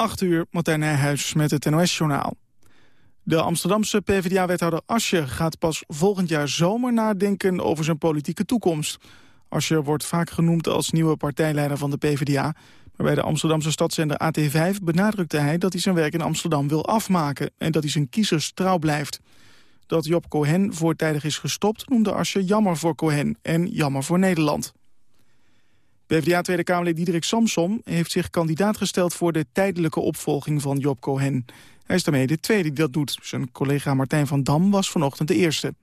8 uur, Martijn Nijhuis met het NOS-journaal. De Amsterdamse PvdA-wethouder Asje gaat pas volgend jaar zomer nadenken over zijn politieke toekomst. Asje wordt vaak genoemd als nieuwe partijleider van de PvdA. Maar bij de Amsterdamse stadszender AT5 benadrukte hij dat hij zijn werk in Amsterdam wil afmaken en dat hij zijn kiezers trouw blijft. Dat Job Cohen voortijdig is gestopt noemde Asje jammer voor Cohen en jammer voor Nederland. PvdA Tweede Kamerlid Diederik Samsom heeft zich kandidaat gesteld voor de tijdelijke opvolging van Job Cohen. Hij is daarmee de tweede die dat doet. Zijn collega Martijn van Dam was vanochtend de eerste.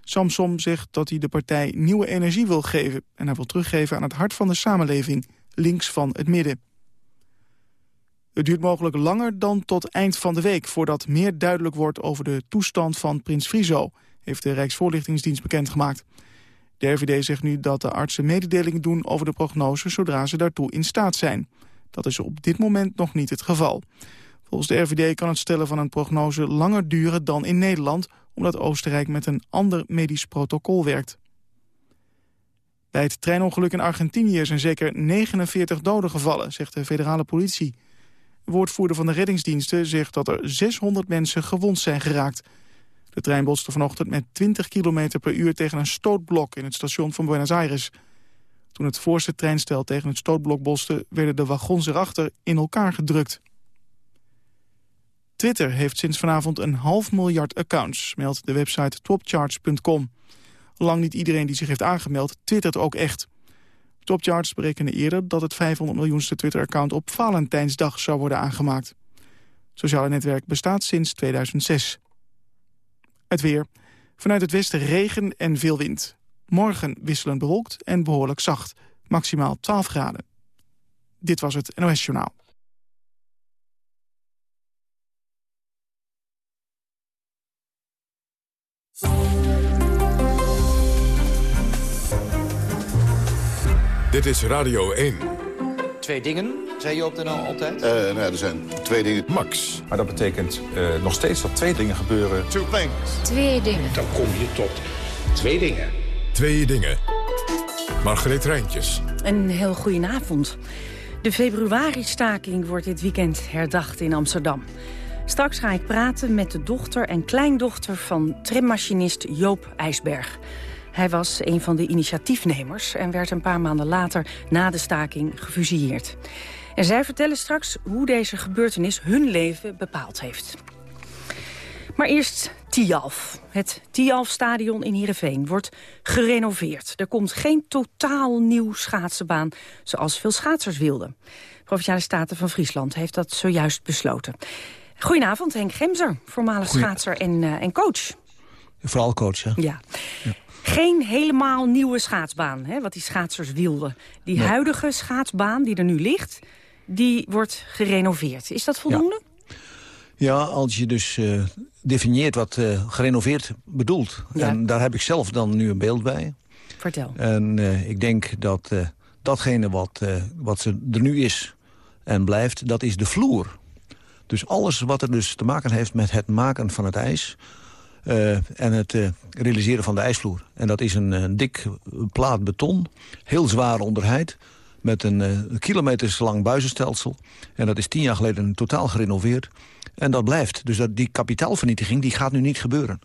Samsom zegt dat hij de partij nieuwe energie wil geven... en hij wil teruggeven aan het hart van de samenleving, links van het midden. Het duurt mogelijk langer dan tot eind van de week... voordat meer duidelijk wordt over de toestand van prins Friso... heeft de Rijksvoorlichtingsdienst bekendgemaakt. De RVD zegt nu dat de artsen mededelingen doen over de prognose... zodra ze daartoe in staat zijn. Dat is op dit moment nog niet het geval. Volgens de RVD kan het stellen van een prognose langer duren dan in Nederland... omdat Oostenrijk met een ander medisch protocol werkt. Bij het treinongeluk in Argentinië zijn zeker 49 doden gevallen, zegt de federale politie. Een woordvoerder van de reddingsdiensten zegt dat er 600 mensen gewond zijn geraakt. De trein botste vanochtend met 20 km per uur tegen een stootblok in het station van Buenos Aires. Toen het voorste treinstel tegen het stootblok botste, werden de wagons erachter in elkaar gedrukt. Twitter heeft sinds vanavond een half miljard accounts, meldt de website topcharts.com. Lang niet iedereen die zich heeft aangemeld twittert ook echt. Topcharts berekenen eerder dat het 500 miljoenste Twitter-account op Valentijnsdag zou worden aangemaakt. Het sociale netwerk bestaat sinds 2006. Het weer. Vanuit het westen regen en veel wind. Morgen wisselend bewolkt en behoorlijk zacht. Maximaal 12 graden. Dit was het NOS Journaal. Dit is Radio 1. Twee dingen, zei je op de NL altijd? Uh, nou, er zijn twee dingen. Max. Maar dat betekent uh, nog steeds dat twee dingen gebeuren. Two things. Twee dingen. Dan kom je tot twee dingen. Twee dingen. Margreet Rijntjes. Een heel goedenavond. De februari-staking wordt dit weekend herdacht in Amsterdam. Straks ga ik praten met de dochter en kleindochter van trammachinist Joop IJsberg. Hij was een van de initiatiefnemers en werd een paar maanden later na de staking gefusilleerd. En zij vertellen straks hoe deze gebeurtenis hun leven bepaald heeft. Maar eerst Tialf. Het Tialf-stadion in Heerenveen wordt gerenoveerd. Er komt geen totaal nieuw schaatsenbaan zoals veel schaatsers wilden. Provinciale Staten van Friesland heeft dat zojuist besloten. Goedenavond, Henk Gemser, voormalig schaatser en, uh, en coach. Vooral coach, ja. ja. Geen helemaal nieuwe schaatsbaan, hè, wat die schaatsers wilden. Die huidige schaatsbaan die er nu ligt, die wordt gerenoveerd. Is dat voldoende? Ja, ja als je dus uh, definieert wat uh, gerenoveerd bedoelt. Ja. En daar heb ik zelf dan nu een beeld bij. Vertel. En uh, ik denk dat datgene wat, wat ze er nu is en blijft, dat is de vloer. Dus alles wat er dus te maken heeft met het maken van het ijs... Uh, en het uh, realiseren van de ijsvloer. En dat is een, een dik plaat beton, heel zwaar onderheid... met een uh, kilometers lang buizenstelsel. En dat is tien jaar geleden totaal gerenoveerd. En dat blijft. Dus dat, die kapitaalvernietiging die gaat nu niet gebeuren.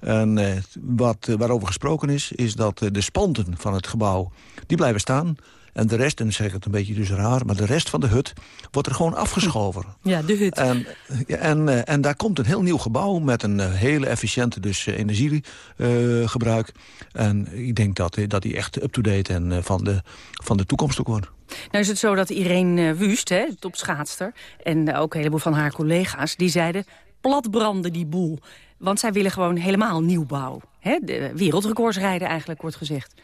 En wat, waarover gesproken is, is dat de spanten van het gebouw... die blijven staan. En de rest, en dan zeg ik het een beetje dus raar... maar de rest van de hut wordt er gewoon afgeschoven. Ja, de hut. En, en, en daar komt een heel nieuw gebouw... met een hele efficiënte dus, energiegebruik. en ik denk dat, dat die echt up-to-date en van, de, van de toekomst ook wordt. Nou is het zo dat Irene Wust, hè, topschaatster... en ook een heleboel van haar collega's, die zeiden... platbranden die boel. Want zij willen gewoon helemaal nieuwbouw. Hè? De wereldrecords rijden eigenlijk, wordt gezegd.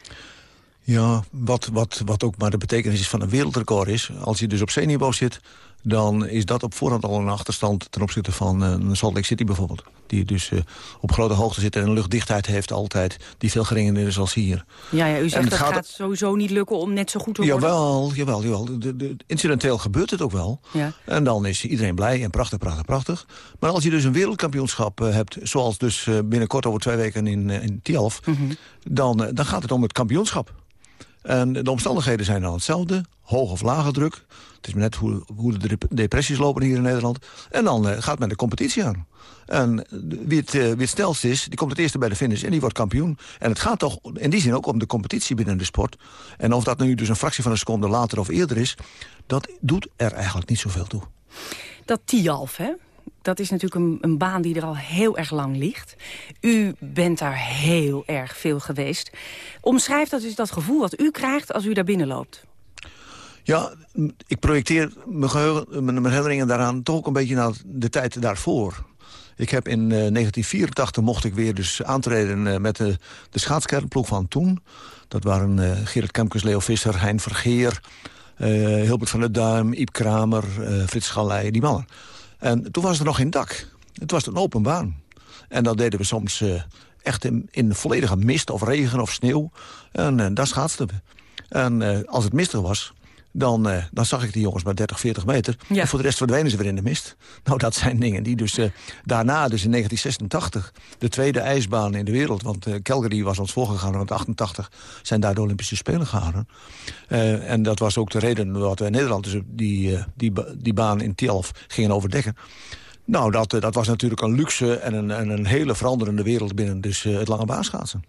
Ja, wat, wat, wat ook maar de betekenis is van een wereldrecord is... als je dus op zeeniveau zit, dan is dat op voorhand al een achterstand... ten opzichte van uh, Salt Lake City bijvoorbeeld. Die dus uh, op grote hoogte zit en een luchtdichtheid heeft altijd... die veel geringer is als hier. Ja, ja u zegt dat gaat, gaat sowieso niet lukken om net zo goed te worden. Jawel, jawel, jawel. De, de, incidenteel gebeurt het ook wel. Ja. En dan is iedereen blij en prachtig, prachtig, prachtig. Maar als je dus een wereldkampioenschap uh, hebt... zoals dus binnenkort over twee weken in, in Tialf... Mm -hmm. dan, dan gaat het om het kampioenschap. En de omstandigheden zijn dan hetzelfde. Hoog of lage druk. Het is net hoe, de depressies lopen hier in Nederland. En dan uh, gaat men de competitie aan. En wie het, uh, snelst is, die komt het eerste bij de finish en die wordt kampioen. En het gaat toch in die zin ook om de competitie binnen de sport. En of dat nu dus een fractie van een seconde later of eerder is... dat doet er eigenlijk niet zoveel toe. Dat Tialf, hè? dat is natuurlijk een, een, baan die er al heel erg lang ligt. U bent daar heel erg veel geweest. Omschrijf dat dus dat gevoel wat u krijgt als u daar binnenloopt. Ja, ik projecteer mijn, geheugen, mijn herinneringen daaraan toch ook een beetje naar de tijd daarvoor. Ik heb in uh, 1984 mocht ik weer dus aantreden uh, met de, de van toen. Dat waren uh, Gerrit Kemkes, Leo Visser, Hein Vergeer... Hilbert van der Duim, Iep Kramer, Frits Galei, die mannen. En toen was er nog geen dak. Het was een open baan. En dat deden we soms echt in, in, volledige mist of regen of sneeuw. En daar schaatsten we. En als het mistig was, dan, uh, dan zag ik die jongens maar 30, 40 meter. Ja. En voor de rest verdwenen ze weer in de mist. Nou, dat zijn dingen die dus uh, daarna, dus in 1986... de tweede ijsbaan in de wereld, want uh, Calgary was ons voorgegaan... want 88 zijn daar de Olympische Spelen gehouden. en dat was ook de reden dat wij Nederland dus die, die, die baan in Tialf gingen overdekken. Nou, dat, dat was natuurlijk een luxe en een, en een hele veranderende wereld... binnen dus het lange baanschaatsen.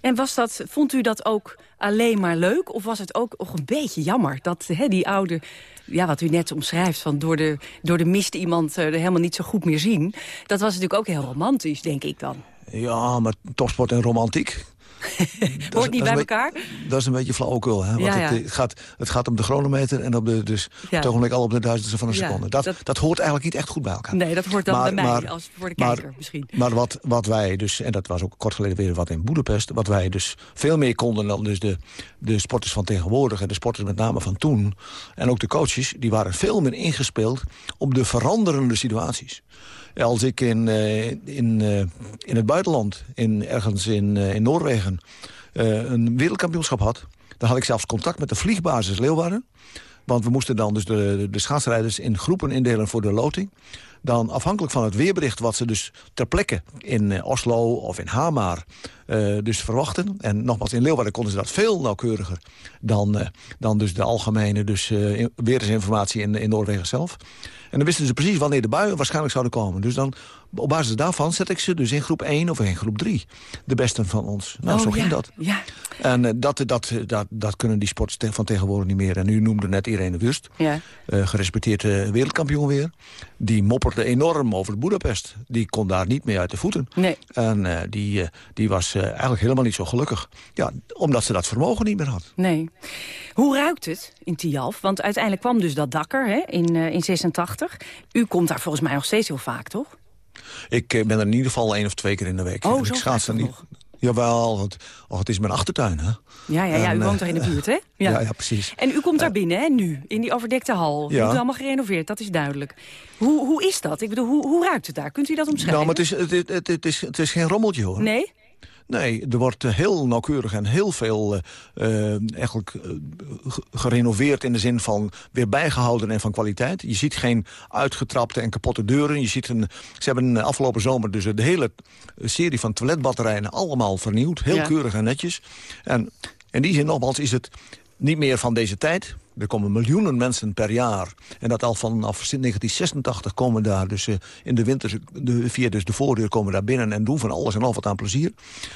En was dat, vond u dat ook alleen maar leuk? Of was het ook nog een beetje jammer dat die oude... Ja, wat u net omschrijft, van door de, door de mist iemand er helemaal niet zo goed meer zien. Dat was natuurlijk ook heel romantisch, denk ik dan. Ja, maar topsport en romantiek. Hoort niet bij elkaar? Dat is een beetje flauwekul. Hè? Want ja, ja. Het, gaat, het gaat om de chronometer en op de, dus ja. op het ogenblik al op de duizendste van een seconde. Dat, dat, dat, hoort eigenlijk niet echt goed bij elkaar. Nee, dat hoort dan maar, bij mij, maar, als voor de kijker maar, misschien. Maar wat, wat wij dus, en dat was ook kort geleden weer wat in Boedapest... wat wij dus veel meer konden dan dus de, de sporters van tegenwoordig... en de sporters met name van toen, en ook de coaches... die waren veel meer ingespeeld op de veranderende situaties als ik in, uh, in, uh, in het buitenland, in, ergens in, uh, in Noorwegen... een wereldkampioenschap had... dan had ik zelfs contact met de vliegbasis Leeuwarden. Want we moesten dan dus de, de schaatsrijders in groepen indelen voor de loting. Dan afhankelijk van het weerbericht wat ze dus ter plekke in Oslo of in Hamar dus verwachten. En nogmaals, in Leeuwarden konden ze dat veel nauwkeuriger dan, dan dus de algemene dus, weersinformatie in, in Noorwegen zelf. En dan wisten ze precies wanneer de buien waarschijnlijk zouden komen. Dus dan, op basis daarvan zet ik ze dus in groep 1 of in groep 3. De besten van ons. Nou, oh, zo ja, ging dat. Ja. En uh, dat, dat, dat, dat kunnen die sporters van tegenwoordig niet meer. En u noemde net Irene Wust, ja. uh, gerespecteerde wereldkampioen weer. Die mopperde enorm over Budapest. Die kon daar niet meer uit de voeten. Nee. En uh, die, die was eigenlijk helemaal niet zo gelukkig. Ja, omdat ze dat vermogen niet meer had. Nee. Hoe ruikt het in Tialf? Want uiteindelijk kwam dus dat dakker hè, in, in 86. U komt daar volgens mij nog steeds heel vaak, toch? Ik ben er in ieder geval één of twee keer in de week. Oh, ik zo schaats er niet. Jawel, want oh, het is mijn achtertuin, hè? Ja, ja, ja En, u woont eh, daar in de buurt, hè? Ja, ja, precies. En u komt daar binnen, hè, nu, in die overdekte hal. Het Ja. moet allemaal gerenoveerd, dat is duidelijk. Hoe, hoe is dat? Ik bedoel, hoe, hoe ruikt het daar? Kunt u dat omschrijven? Nou, maar het is, het, het, het, is, het is geen rommeltje, hoor. Nee? Nee, er wordt eh, heel nauwkeurig en heel veel eh, eh, eigenlijk ge- gerenoveerd in de zin van weer bijgehouden en van kwaliteit. Je ziet geen uitgetrapte en kapotte deuren. Je ziet een, ze hebben afgelopen zomer dus de hele serie van toiletbatterijen allemaal vernieuwd. Heel Ja. keurig en netjes. En in die zin nogmaals is het niet meer van deze tijd. Er komen miljoenen mensen per jaar. En dat al vanaf 1986 komen daar dus eh, in de winter... De, via dus de voordeur komen daar binnen en doen van alles en al wat aan plezier.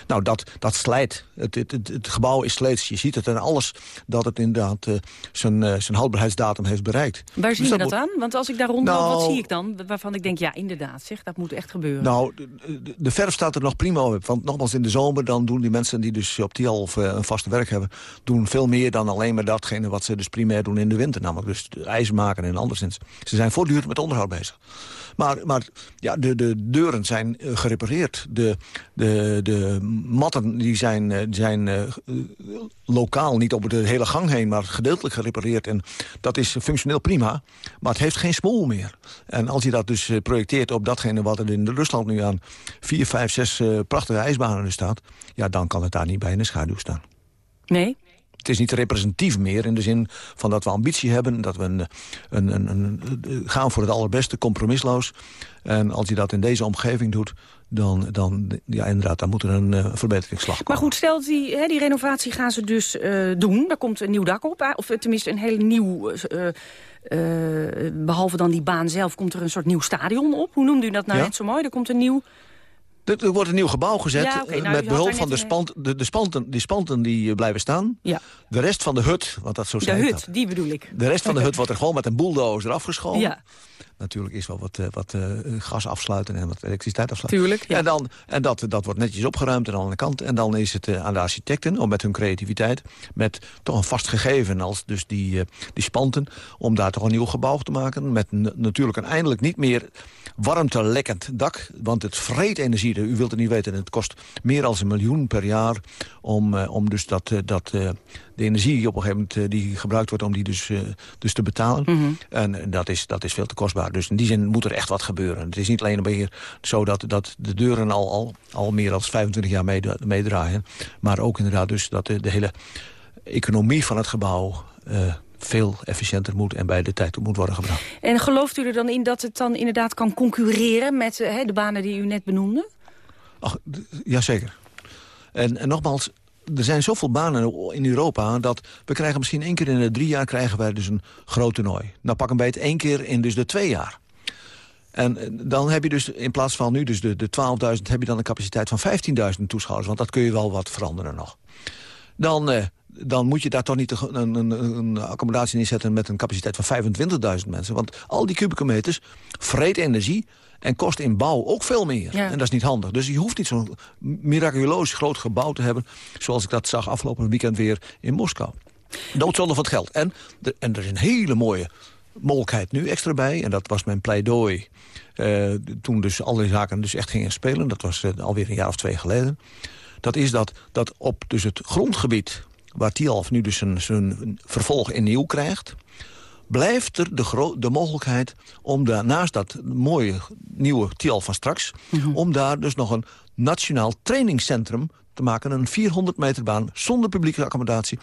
Nou, dat, dat slijt. Het, het, het, het gebouw is sleets. Je ziet het en alles dat het inderdaad eh, zijn, eh, zijn houdbaarheidsdatum heeft bereikt. Waar Dus zien we dat moet- aan? Want als ik daar rondloop, wat Nou- zie ik dan? Waarvan ik denk, ja, inderdaad, zeg, dat moet echt gebeuren. Nou, de, de- de verf staat er nog prima op. Want nogmaals, in de zomer dan doen die mensen die dus op die eh, een vaste werk hebben... doen veel meer dan alleen maar datgene wat ze dus primair doen in de winter. Namelijk dus ijs maken en anderszins. Ze zijn voortdurend met onderhoud bezig. Maar, maar ja, de, de deuren zijn eh, gerepareerd. De, de, de matten die zijn, eh, zijn eh, lokaal, niet op de hele gang heen... maar gedeeltelijk gerepareerd. En dat is functioneel prima, maar het heeft geen smoel meer. En als je dat dus projecteert op datgene wat er in Rusland nu aan... vier, vijf, zes prachtige ijsbanen staat... ja, dan kan het daar niet bij in de schaduw staan. Nee? Het is niet representatief meer in de zin van dat we ambitie hebben... dat we een, een, een, een- gaan voor het allerbeste, compromisloos. En als je dat in deze omgeving doet... dan, dan ja, inderdaad, dan moet er een uh, verbeteringsslag komen. Maar goed, stel die, hè, die renovatie gaan ze dus uh, doen. Daar komt een nieuw dak op, of tenminste een hele nieuw... Uh, behalve dan die baan zelf komt er een soort nieuw stadion op. Hoe noemde u dat nou ja? net zo mooi? Er komt een nieuw... Er wordt een nieuw gebouw gezet ja, okay, nou, met behulp van de, spant, de, de, spanten, die spanten die blijven staan. Ja. De rest van de hut, want dat zo De hut, die bedoel ik. De rest van de hut wordt er gewoon met een bulldozer afgeschoven. Ja natuurlijk is wel wat, wat uh, gas afsluiten en wat elektriciteit afsluiten. Tuurlijk, ja. En, dan, en dat, dat wordt netjes opgeruimd aan de andere kant. En dan is het uh, aan de architecten, om met hun creativiteit... met toch een vast gegeven als dus die, die spanten... om daar toch een nieuw gebouw te maken. Met natuurlijk een eindelijk niet meer warmtelekkend dak. Want het vreet energie, u wilt het niet weten... het kost meer dan een miljoen per jaar... om, om dus dat, dat de energie op een gegeven moment die gebruikt wordt... om die dus, dus te betalen. Mhm. En dat is, dat is veel te kostbaar. Dus in die zin moet er echt wat gebeuren. Het is niet alleen meer zo dat, dat de deuren al, al, al meer dan 25 jaar meedraaien. Maar ook inderdaad dus dat de, de hele economie van het gebouw... Uh, veel efficiënter moet en bij de tijd moet worden gebracht. En gelooft u er dan in dat het dan inderdaad kan concurreren... met uh, de banen die u net benoemde? Ach, jazeker. En, en nogmaals, er zijn zoveel banen in Europa... dat we krijgen misschien één keer in de drie jaar krijgen wij dus een groot toernooi. Nou pakken wij het één keer in dus de twee jaar. En dan heb je dus in plaats van nu dus de, de 12.000... heb je dan een capaciteit van 15.000 toeschouwers. Want dat kun je wel wat veranderen nog. Dan, eh, dan moet je daar toch niet een, een, een accommodatie inzetten... met een capaciteit van 25.000 mensen. Want al die kubieke meters vreet energie... En kost in bouw ook veel meer. En dat is niet handig. Dus je hoeft niet zo'n miraculoos groot gebouw te hebben... zoals ik dat zag afgelopen weekend weer in Moskou. Doodzonde van het geld. En, en er is een hele mooie mogelijkheid nu extra bij. En dat was mijn pleidooi. Uh, toen dus alle zaken dus echt gingen spelen. Dat was uh, alweer een jaar of twee geleden. Dat is dat, dat op dus het grondgebied... waar Tialf nu dus zijn vervolg in nieuw krijgt blijft er de, de mogelijkheid om daar, naast dat mooie nieuwe TIAL van straks... Mhm. om daar dus nog een nationaal trainingscentrum te maken. Een 400 meter baan zonder publieke accommodatie.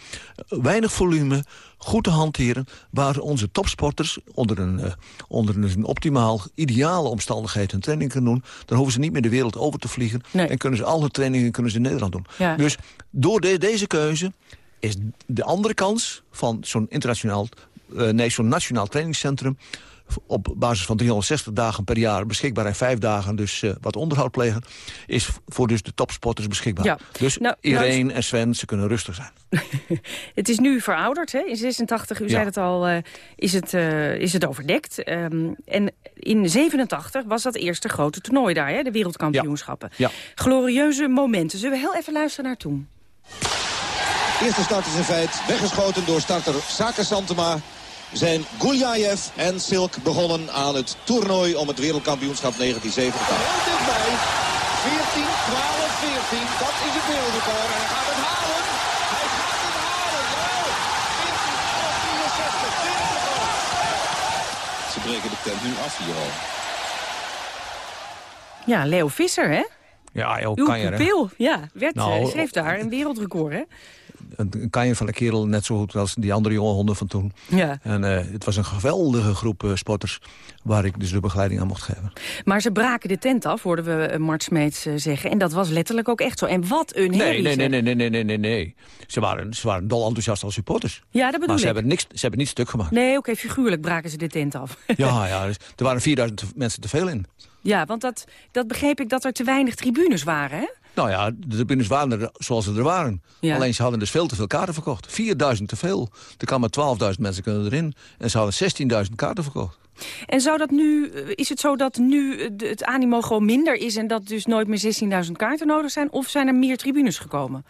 Weinig volume, goed te hanteren. Waar onze topsporters onder een, uh, onder een optimaal, ideale omstandigheden een training kunnen doen. Dan hoeven ze niet meer de wereld over te vliegen. En kunnen ze alle trainingen kunnen ze in Nederland doen. Dus door deze keuze is de andere kans van zo'n internationaal nee, zo'n nationaal trainingscentrum op basis van 360 dagen per jaar beschikbaar... en vijf dagen dus uh, wat onderhoud plegen... is voor dus de topsporters beschikbaar. Ja. Dus nou, nou Irene en Sven, ze kunnen rustig zijn. het is nu verouderd, hè? In 86, u zei het al, uh, is, het, uh, is het overdekt. Um, en in 87 was dat eerste grote toernooi daar, hè? De wereldkampioenschappen. Ja. Glorieuze momenten. Zullen we heel even luisteren naar toen? Eerste start is in feite weggeschoten door starter Saka Santema zijn Guljaev en Silk begonnen aan het toernooi om het wereldkampioenschap 1970. Heel dichtbij. 14, 12, 14. Dat is het wereldrecord. En hij gaat het halen. Hij gaat het halen. Jawel. 14, 12, 64. Ze breken de tent nu af hier al. Ja, Leo Visser, hè? Ja, joh, Uw kan je, pupil, ja, werd, nou, schreef daar een wereldrecord, hè? een kanjer van de kerel, net zo goed als die andere jonge honden van toen. Ja. En eh, het was een geweldige groep eh, uh, sporters waar ik dus de begeleiding aan mocht geven. Maar ze braken de tent af, hoorden we eh, Mart Smeets zeggen. En dat was letterlijk ook echt zo. En wat een herrie. Nee, nee, nee, nee, nee, nee, nee. Ze waren, ze waren dol enthousiast als supporters. Ja, dat bedoel maar ik. ze hebben, niks, ze hebben niet stuk gemaakt. Nee, oké, figuurlijk braken ze de tent af. ja, ja dus er waren 4000 mensen te veel in. Ja, want dat, dat begreep ik dat er te weinig tribunes waren, hè? Nou ja, de tribunes waren er zoals ze er waren. Alleen ze hadden dus veel te veel kaarten verkocht. 4.000 te veel. Er kwamen 12.000 mensen kunnen erin. En ze hadden 16.000 kaarten verkocht. En zou dat nu, is het zo dat nu het animo gewoon minder is... en dat dus nooit meer 16.000 kaarten nodig zijn? Of zijn er meer tribunes gekomen?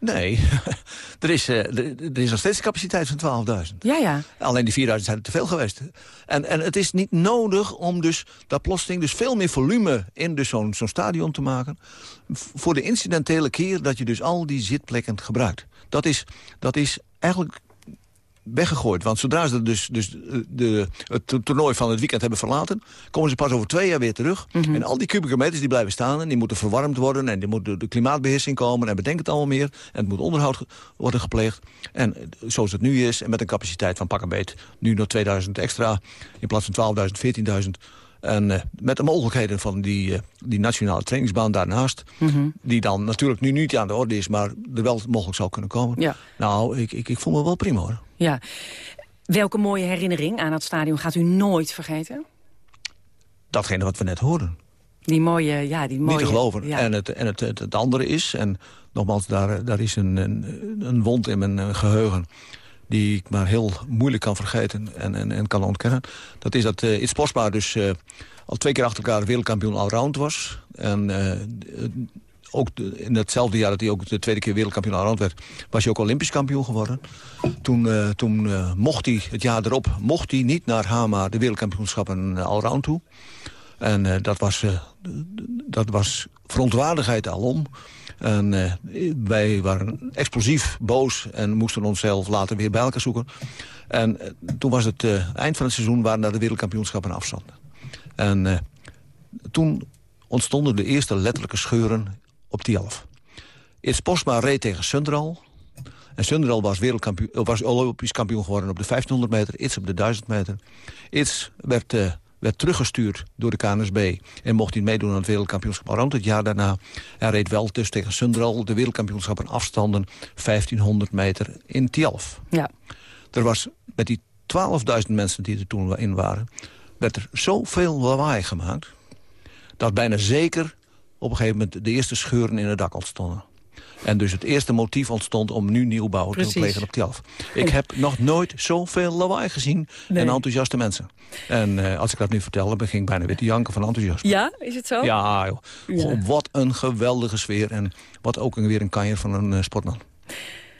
Nee, er, is, uh, er is nog steeds een capaciteit van 12.000. Ja, ja. Alleen die 4.000 zijn er te veel geweest. En, en het is niet nodig om dus dat plotseling dus veel meer volume in dus zo'n zo'n stadion te maken. Voor de incidentele keer dat je dus al die zitplekken gebruikt. Dat is, dat is eigenlijk weggegooid. Want zodra ze dus, dus de, het toernooi van het weekend hebben verlaten... komen ze pas over twee jaar weer terug. Mhm. En al die kubieke meters die blijven staan... en die moeten verwarmd worden... en die moet de, klimaatbeheersing komen... en bedenk het allemaal meer. En het moet onderhoud worden gepleegd. En zoals het nu is, en met een capaciteit van pak een beet... nu nog 2000 extra, in plaats van 12.000, 14.000... En uh, met de mogelijkheden van die, uh, die nationale trainingsbaan daarnaast... Mm -hmm. die dan natuurlijk nu niet aan de orde is... maar er wel mogelijk zou kunnen komen. Ja. Nou, ik, ik, ik voel me wel prima hoor. Ja. Welke mooie herinnering aan het stadion gaat u nooit vergeten? Datgene wat we net hoorden. Die mooie, ja, die mooie... Niet te geloven. Ja. En, het, en het, het, het, andere is, en nogmaals, daar, daar is een, een, een wond in mijn geheugen die ik maar heel moeilijk kan vergeten en, en, en kan ontkennen. Dat is dat uh, Postma dus uh, al twee keer achter elkaar wereldkampioen allround was. En uh, ook in hetzelfde jaar dat hij ook de tweede keer wereldkampioen allround werd... was hij ook olympisch kampioen geworden. Toen, toen mocht hij, het jaar erop, mocht hij niet naar Hama de wereldkampioenschappen allround toe. En dat, was, dat was verontwaardigheid alom. En uh, wij waren explosief boos en moesten onszelf later weer bij elkaar zoeken. En uh, toen was het uh, eind van het seizoen waren daar de wereldkampioenschappen afstand. En toen ontstonden de eerste letterlijke scheuren op die elf. Its Postma reed tegen Sundral. En Sundral was, wereldkampioen, was olympisch kampioen geworden op de 1500 meter. Its op de 1000 meter. Its werd werd teruggestuurd door de KNSB... en mocht hij meedoen aan het wereldkampioenschap rond het jaar daarna. Hij reed wel dus tegen Sundral de wereldkampioenschap in afstanden... 1500 meter in Tialf. Ja. Er was met die 12.000 mensen die er toen in waren... werd er zoveel lawaai gemaakt... dat bijna zeker op een gegeven moment de eerste scheuren in het dak ontstonden. En dus het eerste motief ontstond om nu nieuwbouw te plegen op Tialf. Ik heb nog nooit zoveel lawaai gezien nee. en enthousiaste mensen. En uh, als ik dat nu vertelde, begin ik bijna weer te janken van enthousiasme. Ja, is het zo? Ja, joh. Ja. Goh, wat een geweldige sfeer. En wat ook weer een kanjer van een uh, sportman.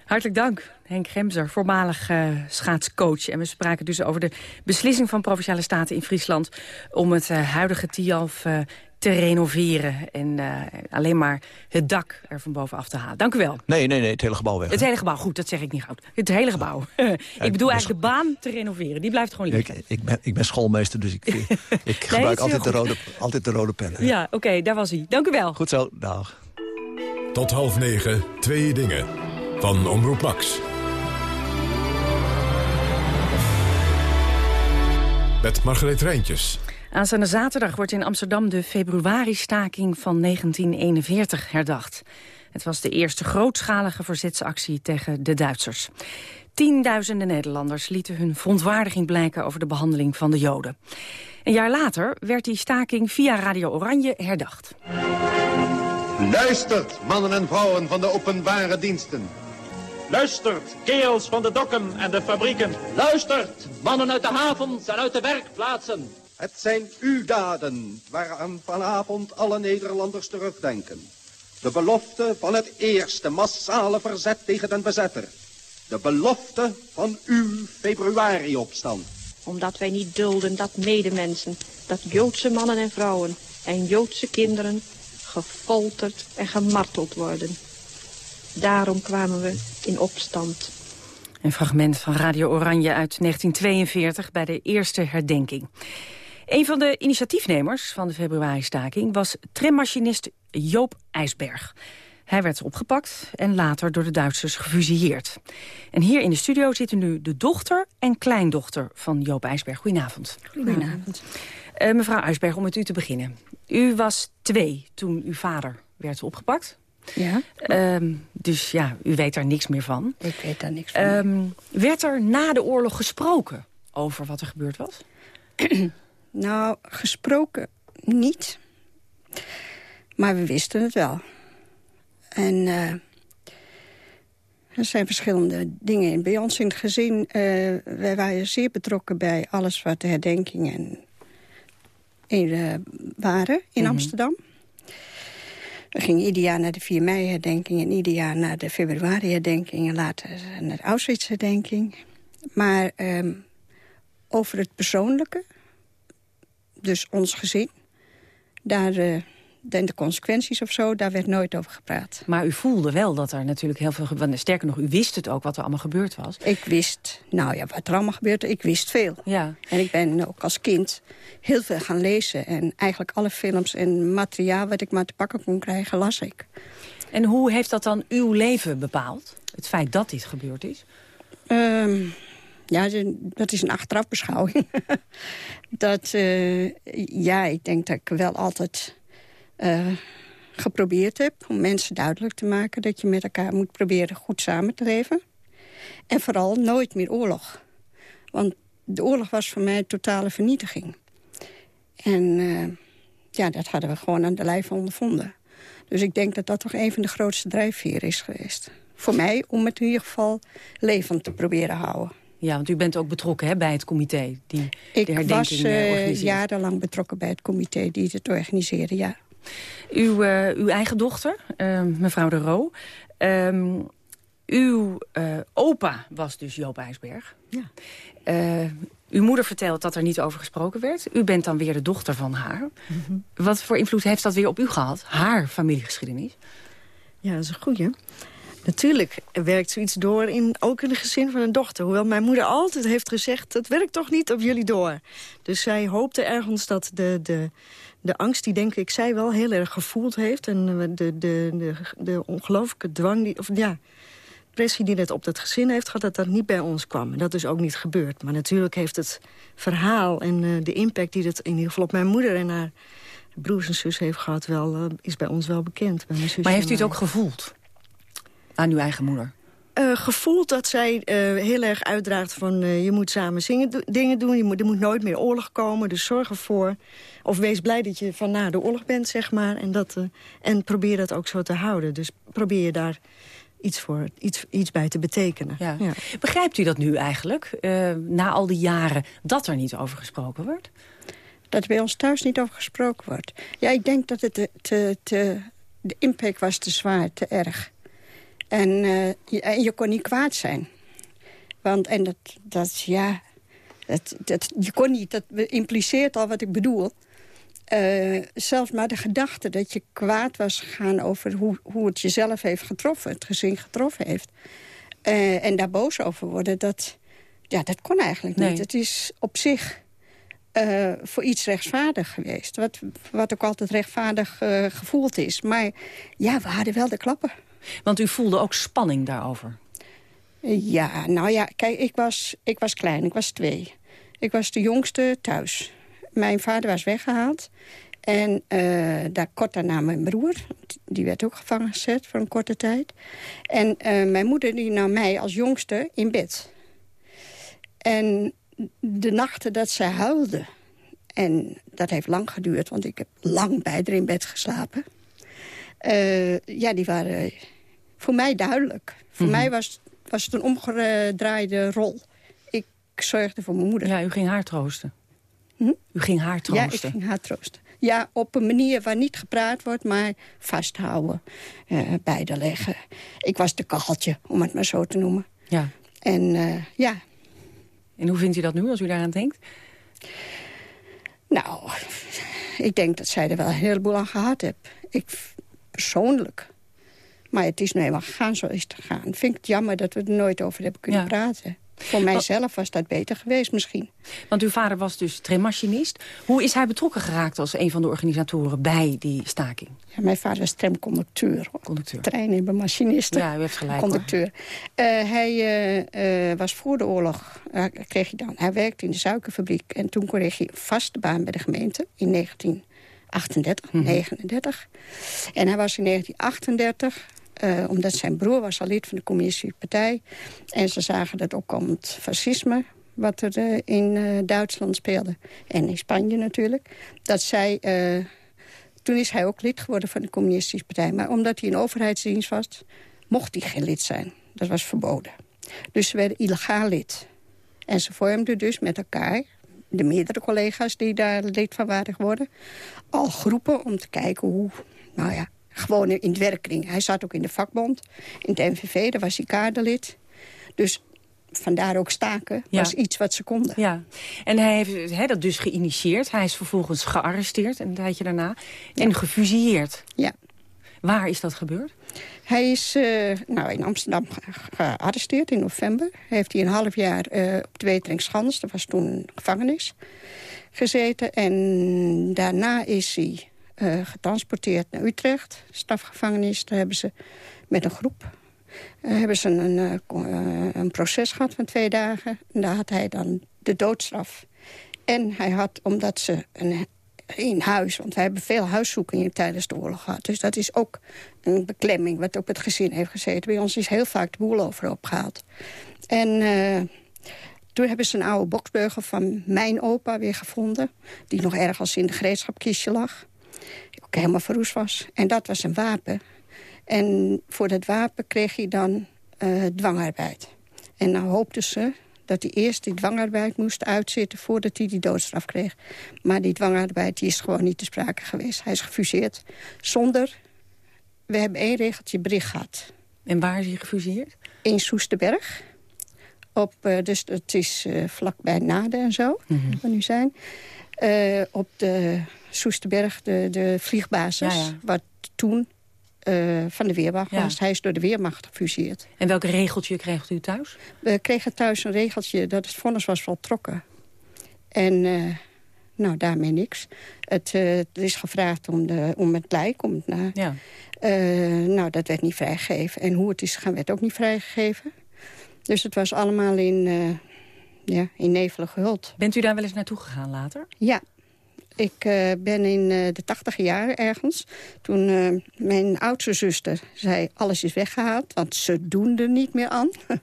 Hartelijk dank, Henk Gemser, voormalig uh, schaatscoach. En we spraken dus over de beslissing van Provinciale Staten in Friesland... om het uh, huidige Tialf uh, te renoveren en uh, alleen maar het dak er van bovenaf te halen. Dank u wel. Nee, nee, nee, het hele gebouw weg. Het hele gebouw, goed, dat zeg ik niet goed. Het hele gebouw. ik bedoel eigenlijk de baan te renoveren, die blijft gewoon liggen. Ik, ik, ben, ik ben schoolmeester, dus ik, ik gebruik altijd, de rode, altijd de rode pen. Ja, oké, okay, daar was hij. Dank u wel. Goed zo, dag. Tot half negen, twee dingen. Van Omroep Max. Met Margreet Rijntjes. Aanstaande zaterdag wordt in Amsterdam de februari-staking van 1941 herdacht. Het was de eerste grootschalige verzetsactie tegen de Duitsers. Tienduizenden Nederlanders lieten hun verontwaardiging blijken over de behandeling van de Joden. Een jaar later werd die staking via Radio Oranje herdacht. Luistert, mannen en vrouwen van de openbare diensten. Luistert, kerels van de dokken en de fabrieken. Luistert, mannen uit de havens en uit de werkplaatsen. Het zijn uw daden waaraan vanavond alle Nederlanders terugdenken. De belofte van het eerste massale verzet tegen den bezetter. De belofte van uw februari-opstand. Omdat wij niet dulden dat medemensen, dat Joodse mannen en vrouwen en Joodse kinderen gefolterd en gemarteld worden. Daarom kwamen we in opstand. Een fragment van Radio Oranje uit 1942 bij de eerste herdenking. Een van de initiatiefnemers van de februari-staking was trammachinist Joop IJsberg. Hij werd opgepakt en later door de Duitsers gefusilleerd. En hier in de studio zitten nu de dochter en kleindochter van Joop IJsberg. Goedenavond. Goedenavond. Uh, mevrouw IJsberg, om met u te beginnen. U was twee toen uw vader werd opgepakt. Ja. Uh, dus ja, u weet daar niks meer van. Ik weet daar niks van. Uh, werd er na de oorlog gesproken over wat er gebeurd was? nou, gesproken niet. Maar we wisten het wel. En uh, er zijn verschillende dingen bij ons in het gezin. Uh, wij waren zeer betrokken bij alles wat de herdenkingen in, uh, waren in mm -hmm. Amsterdam. We gingen ieder jaar naar de 4 mei-herdenking... en ieder jaar naar de februari-herdenking... en later naar de Auschwitz-herdenking. Maar um, over het persoonlijke, dus ons gezin... daar uh, de consequenties of zo, daar werd nooit over gepraat. Maar u voelde wel dat er natuurlijk heel veel... Sterker nog, u wist het ook wat er allemaal gebeurd was. Ik wist, nou ja, wat er allemaal gebeurde, ik wist veel. Ja. En ik ben ook als kind heel veel gaan lezen. En eigenlijk alle films en materiaal wat ik maar te pakken kon krijgen, las ik. En hoe heeft dat dan uw leven bepaald? Het feit dat dit gebeurd is? Um, ja, dat is een achterafbeschouwing. Dat, uh, ja, ik denk dat ik wel altijd uh, geprobeerd heb... om mensen duidelijk te maken dat je met elkaar moet proberen goed samen te leven. En vooral nooit meer oorlog. Want de oorlog was voor mij totale vernietiging. En uh, ja, dat hadden we gewoon aan de lijf ondervonden. Dus ik denk dat dat toch een van de grootste drijfveren is geweest. Voor mij om het in ieder geval levend te proberen houden. Ja, want u bent ook betrokken hè, bij het comité die ik de herdenking was, uh, organiseert. jarenlang betrokken bij het comité die het organiseerde, ja. Uw, uh, uw eigen dochter, uh, mevrouw de Roo. Um, uw opa was dus Joop IJsberg. Ja. uw moeder vertelt dat er niet over gesproken werd. U bent dan weer de dochter van haar. Mm -hmm. Wat voor invloed heeft dat weer op u gehad? Haar familiegeschiedenis? Ja, dat is een goeie. Natuurlijk werkt zoiets door, in, ook in het gezin van een dochter. Hoewel mijn moeder altijd heeft gezegd, het werkt toch niet op jullie door. Dus zij hoopte ergens dat de, de, de angst die denk ik zij wel heel erg gevoeld heeft... en de, de, de, de ongelooflijke dwang, die, of ja, pressie die het op dat gezin heeft gehad... dat dat niet bij ons kwam. En dat is ook niet gebeurd. Maar natuurlijk heeft het verhaal en uh, de impact die het in ieder geval op mijn moeder... en haar broers en zus heeft gehad, wel, uh, is bij ons wel bekend. Bij maar heeft u het ook gevoeld? Aan uw eigen moeder? Uh, gevoeld dat zij uh, heel erg uitdraagt van uh, je moet samen zingen, do dingen doen. Je moet, er moet nooit meer oorlog komen, dus zorg ervoor. Of wees blij dat je van na de oorlog bent, zeg maar. En, dat, en probeer dat ook zo te houden. Dus probeer je daar iets, voor, iets, iets bij te betekenen. Ja. Ja. Begrijpt u dat nu eigenlijk, na al die jaren, dat er niet over gesproken wordt? Dat bij ons thuis niet over gesproken wordt. Ja, ik denk dat het te, te, te, de impact was te zwaar, te erg. En uh, je, en je kon niet kwaad zijn. Want, en dat, dat ja, dat, dat, je kon niet, dat impliceert al wat ik bedoel. Uh, zelfs maar de gedachte dat je kwaad was gegaan over hoe, hoe het jezelf heeft getroffen, het gezin getroffen heeft. Uh, en daar boos over worden, dat, ja, dat kon eigenlijk niet. Het is op zich uh, voor iets rechtvaardig geweest. Wat, wat ook altijd rechtvaardig gevoeld is. Maar ja, we hadden wel de klappen. Want u voelde ook spanning daarover. Ja, nou ja, kijk, ik was, ik was klein, ik was twee. Ik was de jongste thuis. Mijn vader was weggehaald. En uh, daar kort daarna mijn broer. Die werd ook gevangen gezet voor een korte tijd. En uh, mijn moeder die nam mij als jongste in bed. En de nachten dat zij huilde... en dat heeft lang geduurd, want ik heb lang bij haar in bed geslapen... Uh, ja, die waren voor mij duidelijk. Voor mm -hmm. mij was, was het een omgedraaide rol. Ik zorgde voor mijn moeder. Ja, u ging haar troosten. Hm? U ging haar troosten. Ja, ik ging haar troosten. Ja, op een manier waar niet gepraat wordt, maar vasthouden. Uh, beide leggen. Ik was de kacheltje, om het maar zo te noemen. Ja. En uh, ja. En hoe vindt u dat nu, als u daaraan denkt? Nou, ik denk dat zij er wel een heleboel aan gehad heeft. Ik persoonlijk. Maar het is nu eenmaal gegaan zo is het gegaan. Ik vind het jammer dat we er nooit over hebben kunnen ja. praten. Voor mijzelf was dat beter geweest misschien. Want uw vader was dus trainmachinist. Hoe is hij betrokken geraakt als een van de organisatoren bij die staking? Ja, mijn vader was tramconducteur. Conducteur. Machinisten. Ja, u heeft gelijk Conducteur. Uh, hij uh, uh, was voor de oorlog, kreeg hij dan. Hij werkte in de suikerfabriek. En toen kreeg hij vaste baan bij de gemeente in 19... 38, mm -hmm. 39. En hij was in 1938, uh, omdat zijn broer was al lid van de communistische partij. En ze zagen dat ook om het fascisme wat er uh, in uh, Duitsland speelde. En in Spanje natuurlijk. Dat zij, toen is hij ook lid geworden van de communistische partij. Maar omdat hij in overheidsdienst was, mocht hij geen lid zijn. Dat was verboden. Dus ze werden illegaal lid. En ze vormden dus met elkaar de meerdere collega's die daar lid van waren geworden... al groepen om te kijken hoe, nou ja, gewoon in het werkkring. Hij zat ook in de vakbond, in het NVV, daar was hij kaderlid. Dus vandaar ook staken, ja. was iets wat ze konden. Ja, en hij heeft he, dat dus geïnitieerd. Hij is vervolgens gearresteerd, een tijdje daarna, en ja. gefusilleerd. Ja. Waar is dat gebeurd? Hij is uh, nou, in Amsterdam gearresteerd in november. Heeft hij een half jaar uh, op de dat was toen gevangenis, gezeten. En daarna is hij uh, getransporteerd naar Utrecht, stafgevangenis. Daar hebben ze met een groep hebben ze een, een proces gehad van twee dagen. En daar had hij dan de doodstraf. En hij had, omdat ze een, in huis... want wij hebben veel huiszoekingen tijdens de oorlog gehad. Dus dat is ook een beklemming wat op het gezin heeft gezeten. Bij ons is heel vaak de boel overop gehaald. En uh, toen hebben ze een oude boksbeugel van mijn opa weer gevonden... die nog ergens in de gereedschapkistje lag. Die ook helemaal verroest was. En dat was een wapen. En voor dat wapen kreeg hij dan uh, dwangarbeid. En dan hoopten ze dat hij eerst die dwangarbeid moest uitzitten... voordat hij die doodstraf kreeg. Maar die dwangarbeid die is gewoon niet te sprake geweest. Hij is gefuseerd zonder... We hebben één regeltje bericht gehad. En waar is hij gefuseerd? In Soesterberg. Op, uh, dus het is uh, vlakbij Naden en zo, mm -hmm. we nu zijn. Uh, op de Soesterberg, de, de vliegbasis, ja, ja. wat toen uh, van de Weermacht ja. was. Hij is door de Weermacht gefuseerd. En welk regeltje kreeg u thuis? We kregen thuis een regeltje dat het vonnis was voltrokken. En uh, nou, daarmee niks. Het, uh, het, is gevraagd om, de, om het lijk. Om het, ja. nou, dat werd niet vrijgegeven. En hoe het is gegaan werd ook niet vrijgegeven. Dus het was allemaal in, ja, in nevelen gehuld. Bent u daar wel eens naartoe gegaan later? Ja, ik uh, ben in uh, de tachtig jaar ergens. Toen uh, mijn oudste zuster zei, alles is weggehaald. Want ze doen er niet meer aan.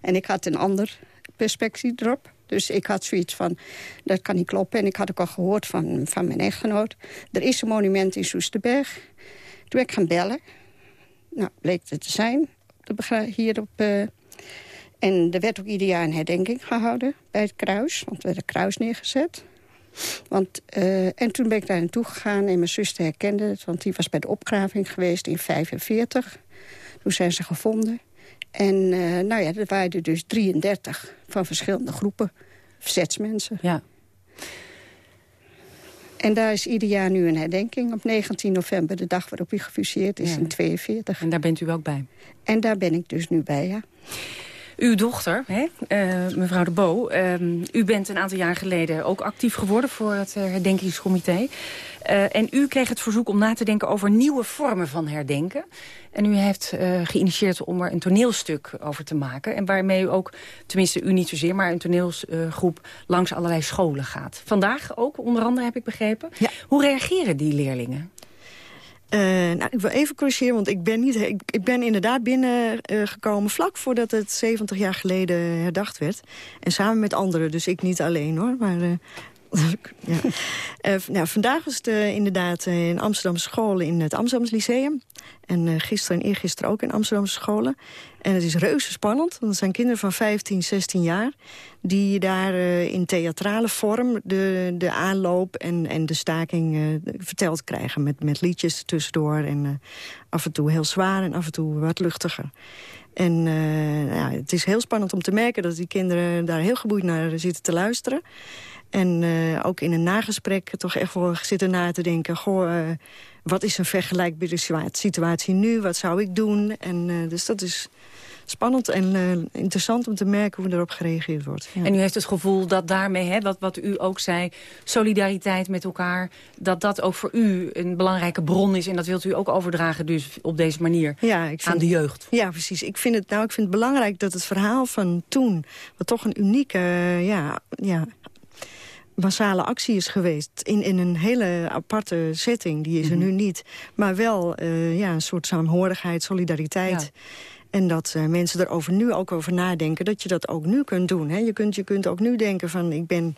en ik had een ander perspectief erop. Dus ik had zoiets van, dat kan niet kloppen. En ik had ook al gehoord van, van mijn echtgenoot. Er is een monument in Soesterberg. Toen ben ik gaan bellen. Nou, bleek het te zijn. Hier op... en er werd ook ieder jaar een herdenking gehouden bij het kruis. Want er werd een kruis neergezet. Want, uh, en toen ben ik daar naartoe gegaan en mijn zuster herkende het... want die was bij de opgraving geweest in 45. Toen zijn ze gevonden. En uh, nou ja, er waren er dus 33 van verschillende groepen verzetsmensen. Ja. En daar is ieder jaar nu een herdenking op 19 november... de dag waarop hij gefuseerd is ja. in 42. En daar bent u ook bij? En daar ben ik dus nu bij, ja. Uw dochter, hè, uh, mevrouw de Bo, uh, u bent een aantal jaar geleden ook actief geworden voor het uh, herdenkingscomité. Uh, en u kreeg het verzoek om na te denken over nieuwe vormen van herdenken. En u heeft geïnitieerd om er een toneelstuk over te maken. En waarmee u ook, tenminste u niet zozeer, maar een toneelsgroep langs allerlei scholen gaat. Vandaag ook, onder andere heb ik begrepen. Ja. Hoe reageren die leerlingen? Uh, nou, ik wil even corrigeren, want ik ben, niet, ik, ben inderdaad binnengekomen... Vlak voordat het 70 jaar geleden herdacht werd. En samen met anderen, dus ik niet alleen hoor. Maar, uh, ja. nou, vandaag was het inderdaad in Amsterdamse scholen in het Amsterdamse Lyceum. En gisteren en eergisteren ook in Amsterdamse scholen. En het is reuze spannend, want het zijn kinderen van 15, 16 jaar... die daar uh, in theatrale vorm de, de aanloop en, en de staking uh, verteld krijgen... met, met liedjes tussendoor en uh, af en toe heel zwaar en af en toe wat luchtiger. En ja, het is heel spannend om te merken dat die kinderen daar heel geboeid naar zitten te luisteren... En uh, ook in een nagesprek toch echt voor zitten na te denken... goh, uh, wat is een vergelijkbare situatie nu? Wat zou ik doen? En uh, dus dat is spannend en interessant om te merken hoe erop gereageerd wordt. Ja. En u heeft het gevoel dat daarmee, hè, wat, wat u ook zei... solidariteit met elkaar, dat dat ook voor u een belangrijke bron is... en dat wilt u ook overdragen dus op deze manier ja, ik vind, aan de jeugd. Ja, precies. Ik vind, het, nou, ik vind het belangrijk dat het verhaal van toen... wat toch een unieke ja, ja, massale actie is geweest. In, in een hele aparte setting, die is er mm -hmm. nu niet. Maar wel uh, ja, een soort saamhorigheid, solidariteit... Ja. En dat uh, mensen erover nu ook over nadenken, dat je dat ook nu kunt doen. Hè? Je, kunt, je kunt ook nu denken van, ik, ben,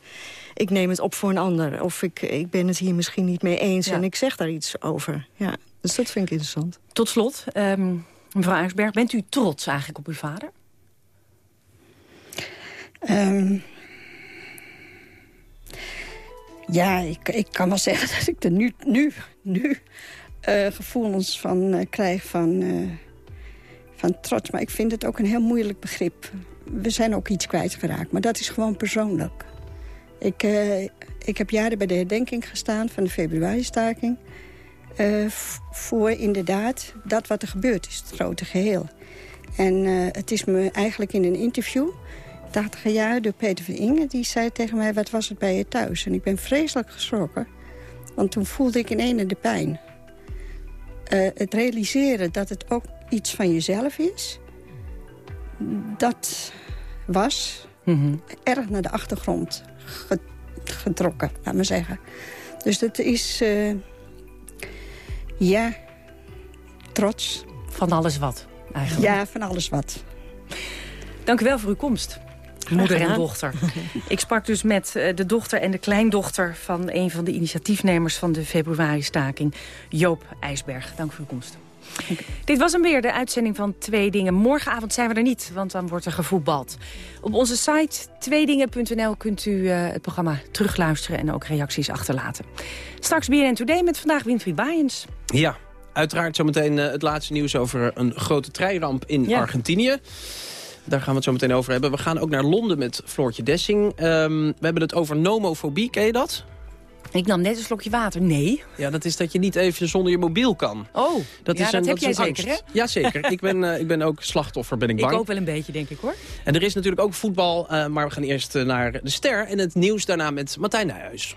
ik neem het op voor een ander. Of ik, ik ben het hier misschien niet mee eens ja. en ik zeg daar iets over. Ja, dus dat vind ik interessant. Tot slot, um, mevrouw Aartsberg, bent u trots eigenlijk op uw vader? Um, ja, ik, ik kan wel zeggen dat ik er nu, nu, nu uh, gevoelens van uh, krijg van... Uh, van trots. Maar ik vind het ook een heel moeilijk begrip. We zijn ook iets kwijtgeraakt, maar dat is gewoon persoonlijk. Ik, ik heb jaren bij de herdenking gestaan van de februari-staking... Voor inderdaad dat wat er gebeurd is, het grote geheel. En het is me eigenlijk in een interview, 80 jaar, door Peter van Inge... die zei tegen mij, wat was het bij je thuis? En ik ben vreselijk geschrokken, want toen voelde ik in ene de pijn. het realiseren dat het ook iets van jezelf is... dat was mm -hmm. erg naar de achtergrond getrokken, laat maar zeggen. Dus dat is, uh, ja, trots. Van alles wat, eigenlijk. Ja, van alles wat. Dank u wel voor uw komst. Moeder en dochter. Ik sprak dus met eh, de dochter en de kleindochter... van een van de initiatiefnemers van de februari-staking, Joop IJsberg. Dank voor uw komst. Dit was hem weer, de uitzending van Twee Dingen. Morgenavond zijn we er niet, want dan wordt er gevoetbald. Op onze site tweedingen.nl kunt u uh, het programma terugluisteren... en ook reacties achterlaten. Straks BNN Today met vandaag Winfried Baaiens. Ja, uiteraard zometeen uh, het laatste nieuws over een grote treinramp in ja. Argentinië. Daar gaan we het zo meteen over hebben. We gaan ook naar Londen met Floortje Dessing. Um, we hebben het over nomofobie, ken je dat? Ik nam net een slokje water. Nee. Ja, dat is dat je niet even zonder je mobiel kan. Oh, dat, ja, is een, dat heb jij zeker, hè? Ja, zeker. ik, ben, uh, ik ben ook slachtoffer, ben ik bang. Ik ook wel een beetje, denk ik, hoor. En er is natuurlijk ook voetbal, uh, maar we gaan eerst uh, naar de ster... en het nieuws daarna met Martijn Nijhuis.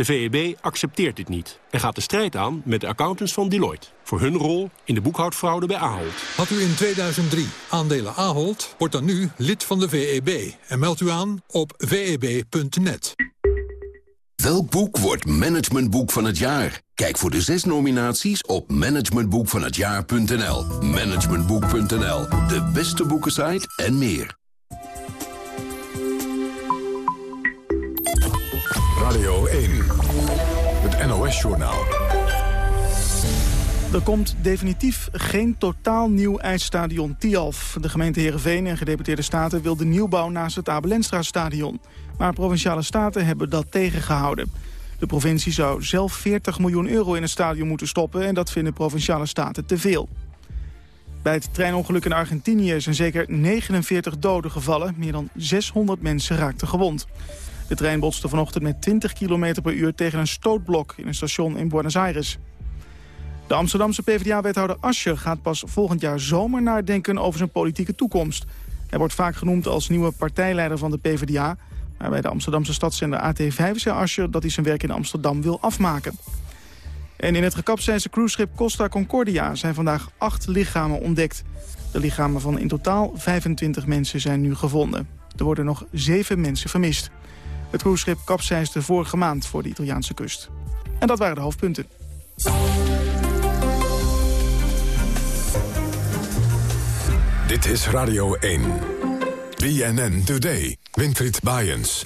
De VEB accepteert dit niet en gaat de strijd aan met de accountants van Deloitte... voor hun rol in de boekhoudfraude bij Ahold. Had u in 2003 aandelen Ahold, wordt dan nu lid van de VEB... en meldt u aan op veb.net. Welk boek wordt managementboek van het jaar? Kijk voor de zes nominaties op managementboekvanhetjaar.nl. Managementboek.nl, de beste boekensite en meer. Radio 1, het NOS-journaal. Er komt definitief geen totaal nieuw ijsstadion Tialf. De gemeente Heerenveen en gedeputeerde staten wil de nieuwbouw naast het Abelenstra stadion. Maar provinciale staten hebben dat tegengehouden. De provincie zou zelf 40 miljoen euro in het stadion moeten stoppen... en dat vinden provinciale staten te veel. Bij het treinongeluk in Argentinië zijn zeker 49 doden gevallen. Meer dan 600 mensen raakten gewond. De trein botste vanochtend met 20 km per uur tegen een stootblok... in een station in Buenos Aires. De Amsterdamse PvdA-wethouder Ascher gaat pas volgend jaar zomer nadenken over zijn politieke toekomst. Hij wordt vaak genoemd als nieuwe partijleider van de PvdA... maar bij de Amsterdamse stadszender AT5 zei Ascher dat hij zijn werk in Amsterdam wil afmaken. En in het gekapseisde cruiseschip Costa Concordia zijn vandaag acht lichamen ontdekt. De lichamen van in totaal 25 mensen zijn nu gevonden. Er worden nog zeven mensen vermist. Het cruiseschip kapseisde vorige maand voor de Italiaanse kust. En dat waren de hoofdpunten. Dit is Radio 1. BNN Today. Winfried Bajens.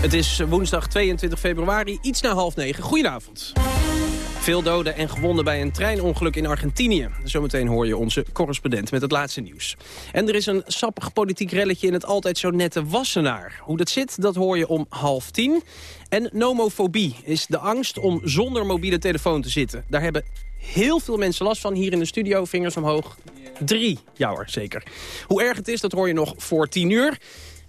Het is woensdag 22 februari, iets na half negen. Goedenavond. Veel doden en gewonden bij een treinongeluk in Argentinië. Zometeen hoor je onze correspondent met het laatste nieuws. En er is een sappig politiek relletje in het altijd zo nette Wassenaar. Hoe dat zit, dat hoor je om half tien. En nomofobie is de angst om zonder mobiele telefoon te zitten. Daar hebben heel veel mensen last van hier in de studio. Vingers omhoog. Drie. Ja hoor, zeker. Hoe erg het is, dat hoor je nog voor tien uur.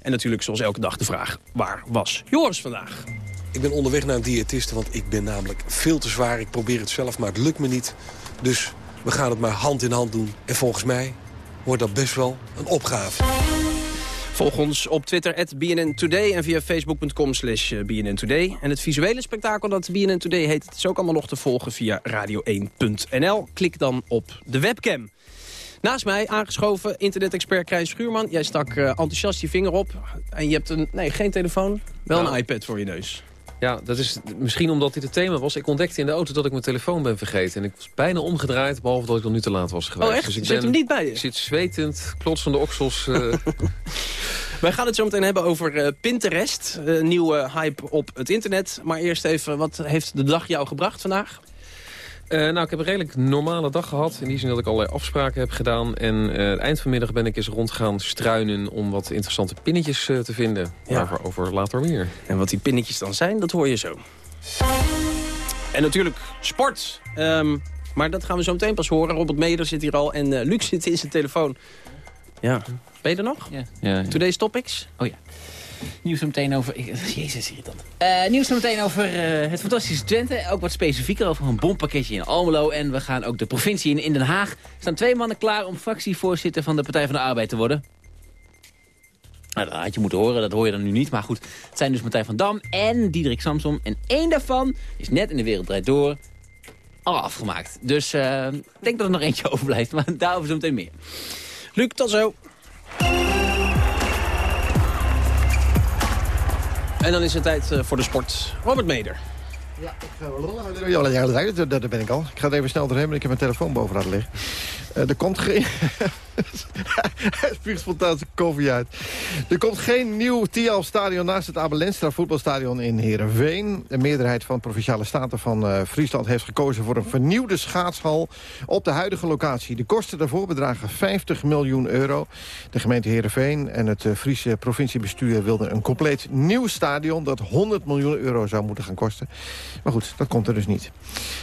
En natuurlijk zoals elke dag de vraag, waar was Joris vandaag? Ik ben onderweg naar een diëtiste, want ik ben namelijk veel te zwaar. Ik probeer het zelf, maar het lukt me niet. Dus we gaan het maar hand in hand doen. En volgens mij wordt dat best wel een opgave. Volg ons op Twitter, at BNN Today en via facebook.com slash eh, BNN Today. En het visuele spektakel dat BNN Today heet, het is ook allemaal nog te volgen via radio1.nl. Klik dan op de webcam. Naast mij aangeschoven internet-expert Krijn Schuurman. Jij stak uh, enthousiast je vinger op. En je hebt een, nee, geen telefoon, wel een iPad voor je neus. Ja, dat is misschien omdat dit het thema was. Ik ontdekte in de auto dat ik mijn telefoon ben vergeten. En ik was bijna omgedraaid, behalve dat ik nog nu te laat was geweest. Oh echt? Dus ik zit hem niet bij je? Ik zit zwetend, klotsende oksels. Uh... Wij gaan het zo meteen hebben over uh, Pinterest. Een nieuwe hype op het internet. Maar eerst even, wat heeft de dag jou gebracht vandaag? Uh, nou, ik heb een redelijk normale dag gehad. In die zin dat ik allerlei afspraken heb gedaan. En uh, eind vanmiddag ben ik eens rond gaan struinen om wat interessante pinnetjes uh, te vinden. Ja. Over, over later meer. En wat die pinnetjes dan zijn, dat hoor je zo. En natuurlijk sport. Um, maar dat gaan we zo meteen pas horen. Robert Meder zit hier al en Luc zit in zijn telefoon. Ja. Ben je er nog? Ja. ja, ja. Today's Topics? Oh ja. Nieuws meteen over... Jezus, irritant. Uh, nieuws meteen over uh, het fantastische Twente. Ook wat specifieker over een bompakketje in Almelo. En we gaan ook de provincie in, in Den Haag. Staan twee mannen klaar om fractievoorzitter van de Partij van de Arbeid te worden. Nou, dat had je moeten horen, dat hoor je dan nu niet. Maar goed, het zijn dus Martijn van Dam en Diederik Samsom. En één daarvan is net in de wereld door al afgemaakt. Dus uh, ik denk dat er nog eentje overblijft, maar daarover zo meteen meer. Luc, tot zo. En dan is het tijd eh, voor de sport. Robert Meder. Ja, ik ga wel Ja, daar ben ik al. Ik ga even snel doorheen, want ik heb mijn telefoon boven laten liggen. Uh, er komt geen... Hij spuugt spontaan koffie uit. Er komt geen nieuw Tialf-stadion naast het Abelenstra voetbalstadion in Heerenveen. De meerderheid van Provinciale Staten van uh, Friesland heeft gekozen voor een vernieuwde schaatshal op de huidige locatie. De kosten daarvoor bedragen 50 miljoen euro. De gemeente Heerenveen en het uh, Friese provinciebestuur wilden een compleet nieuw stadion dat 100 miljoen euro zou moeten gaan kosten. Maar goed, dat komt er dus niet.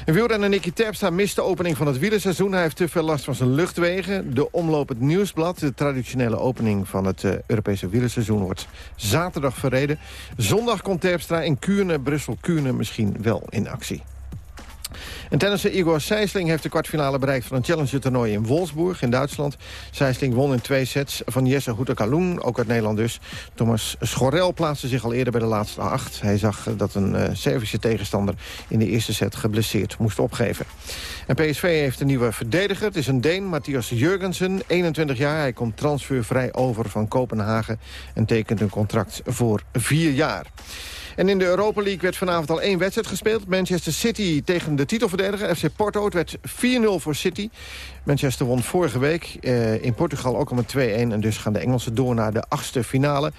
En wielrenner Nicky Terpstra mist de opening van het wielerseizoen. Hij heeft te veel last van zijn luchtwegen. De omloop op het Nieuwsblad. De traditionele opening van het uh, Europese wielerseizoen wordt zaterdag verreden. Zondag komt Terpstra in Kuurne, Brussel-Kuurne misschien wel in actie. En tennisser Igor Sijsling heeft de kwartfinale bereikt... van een challenger-toernooi in Wolfsburg in Duitsland. Sijsling won in twee sets van Jesse Houtakaloen, ook uit Nederland dus. Thomas Schorel plaatste zich al eerder bij de laatste acht. Hij zag dat een uh, Servische tegenstander in de eerste set geblesseerd moest opgeven. En PSV heeft een nieuwe verdediger. Het is een Deen, Matthias Jurgensen, 21 jaar. Hij komt transfervrij over van Kopenhagen... en tekent een contract voor vier jaar. En in de Europa League werd vanavond al één wedstrijd gespeeld. Manchester City tegen de titelverdediger FC Porto. Het werd 4-0 voor City. Manchester won vorige week uh, in Portugal ook al met 2-1. En dus gaan de Engelsen door naar de achtste finale.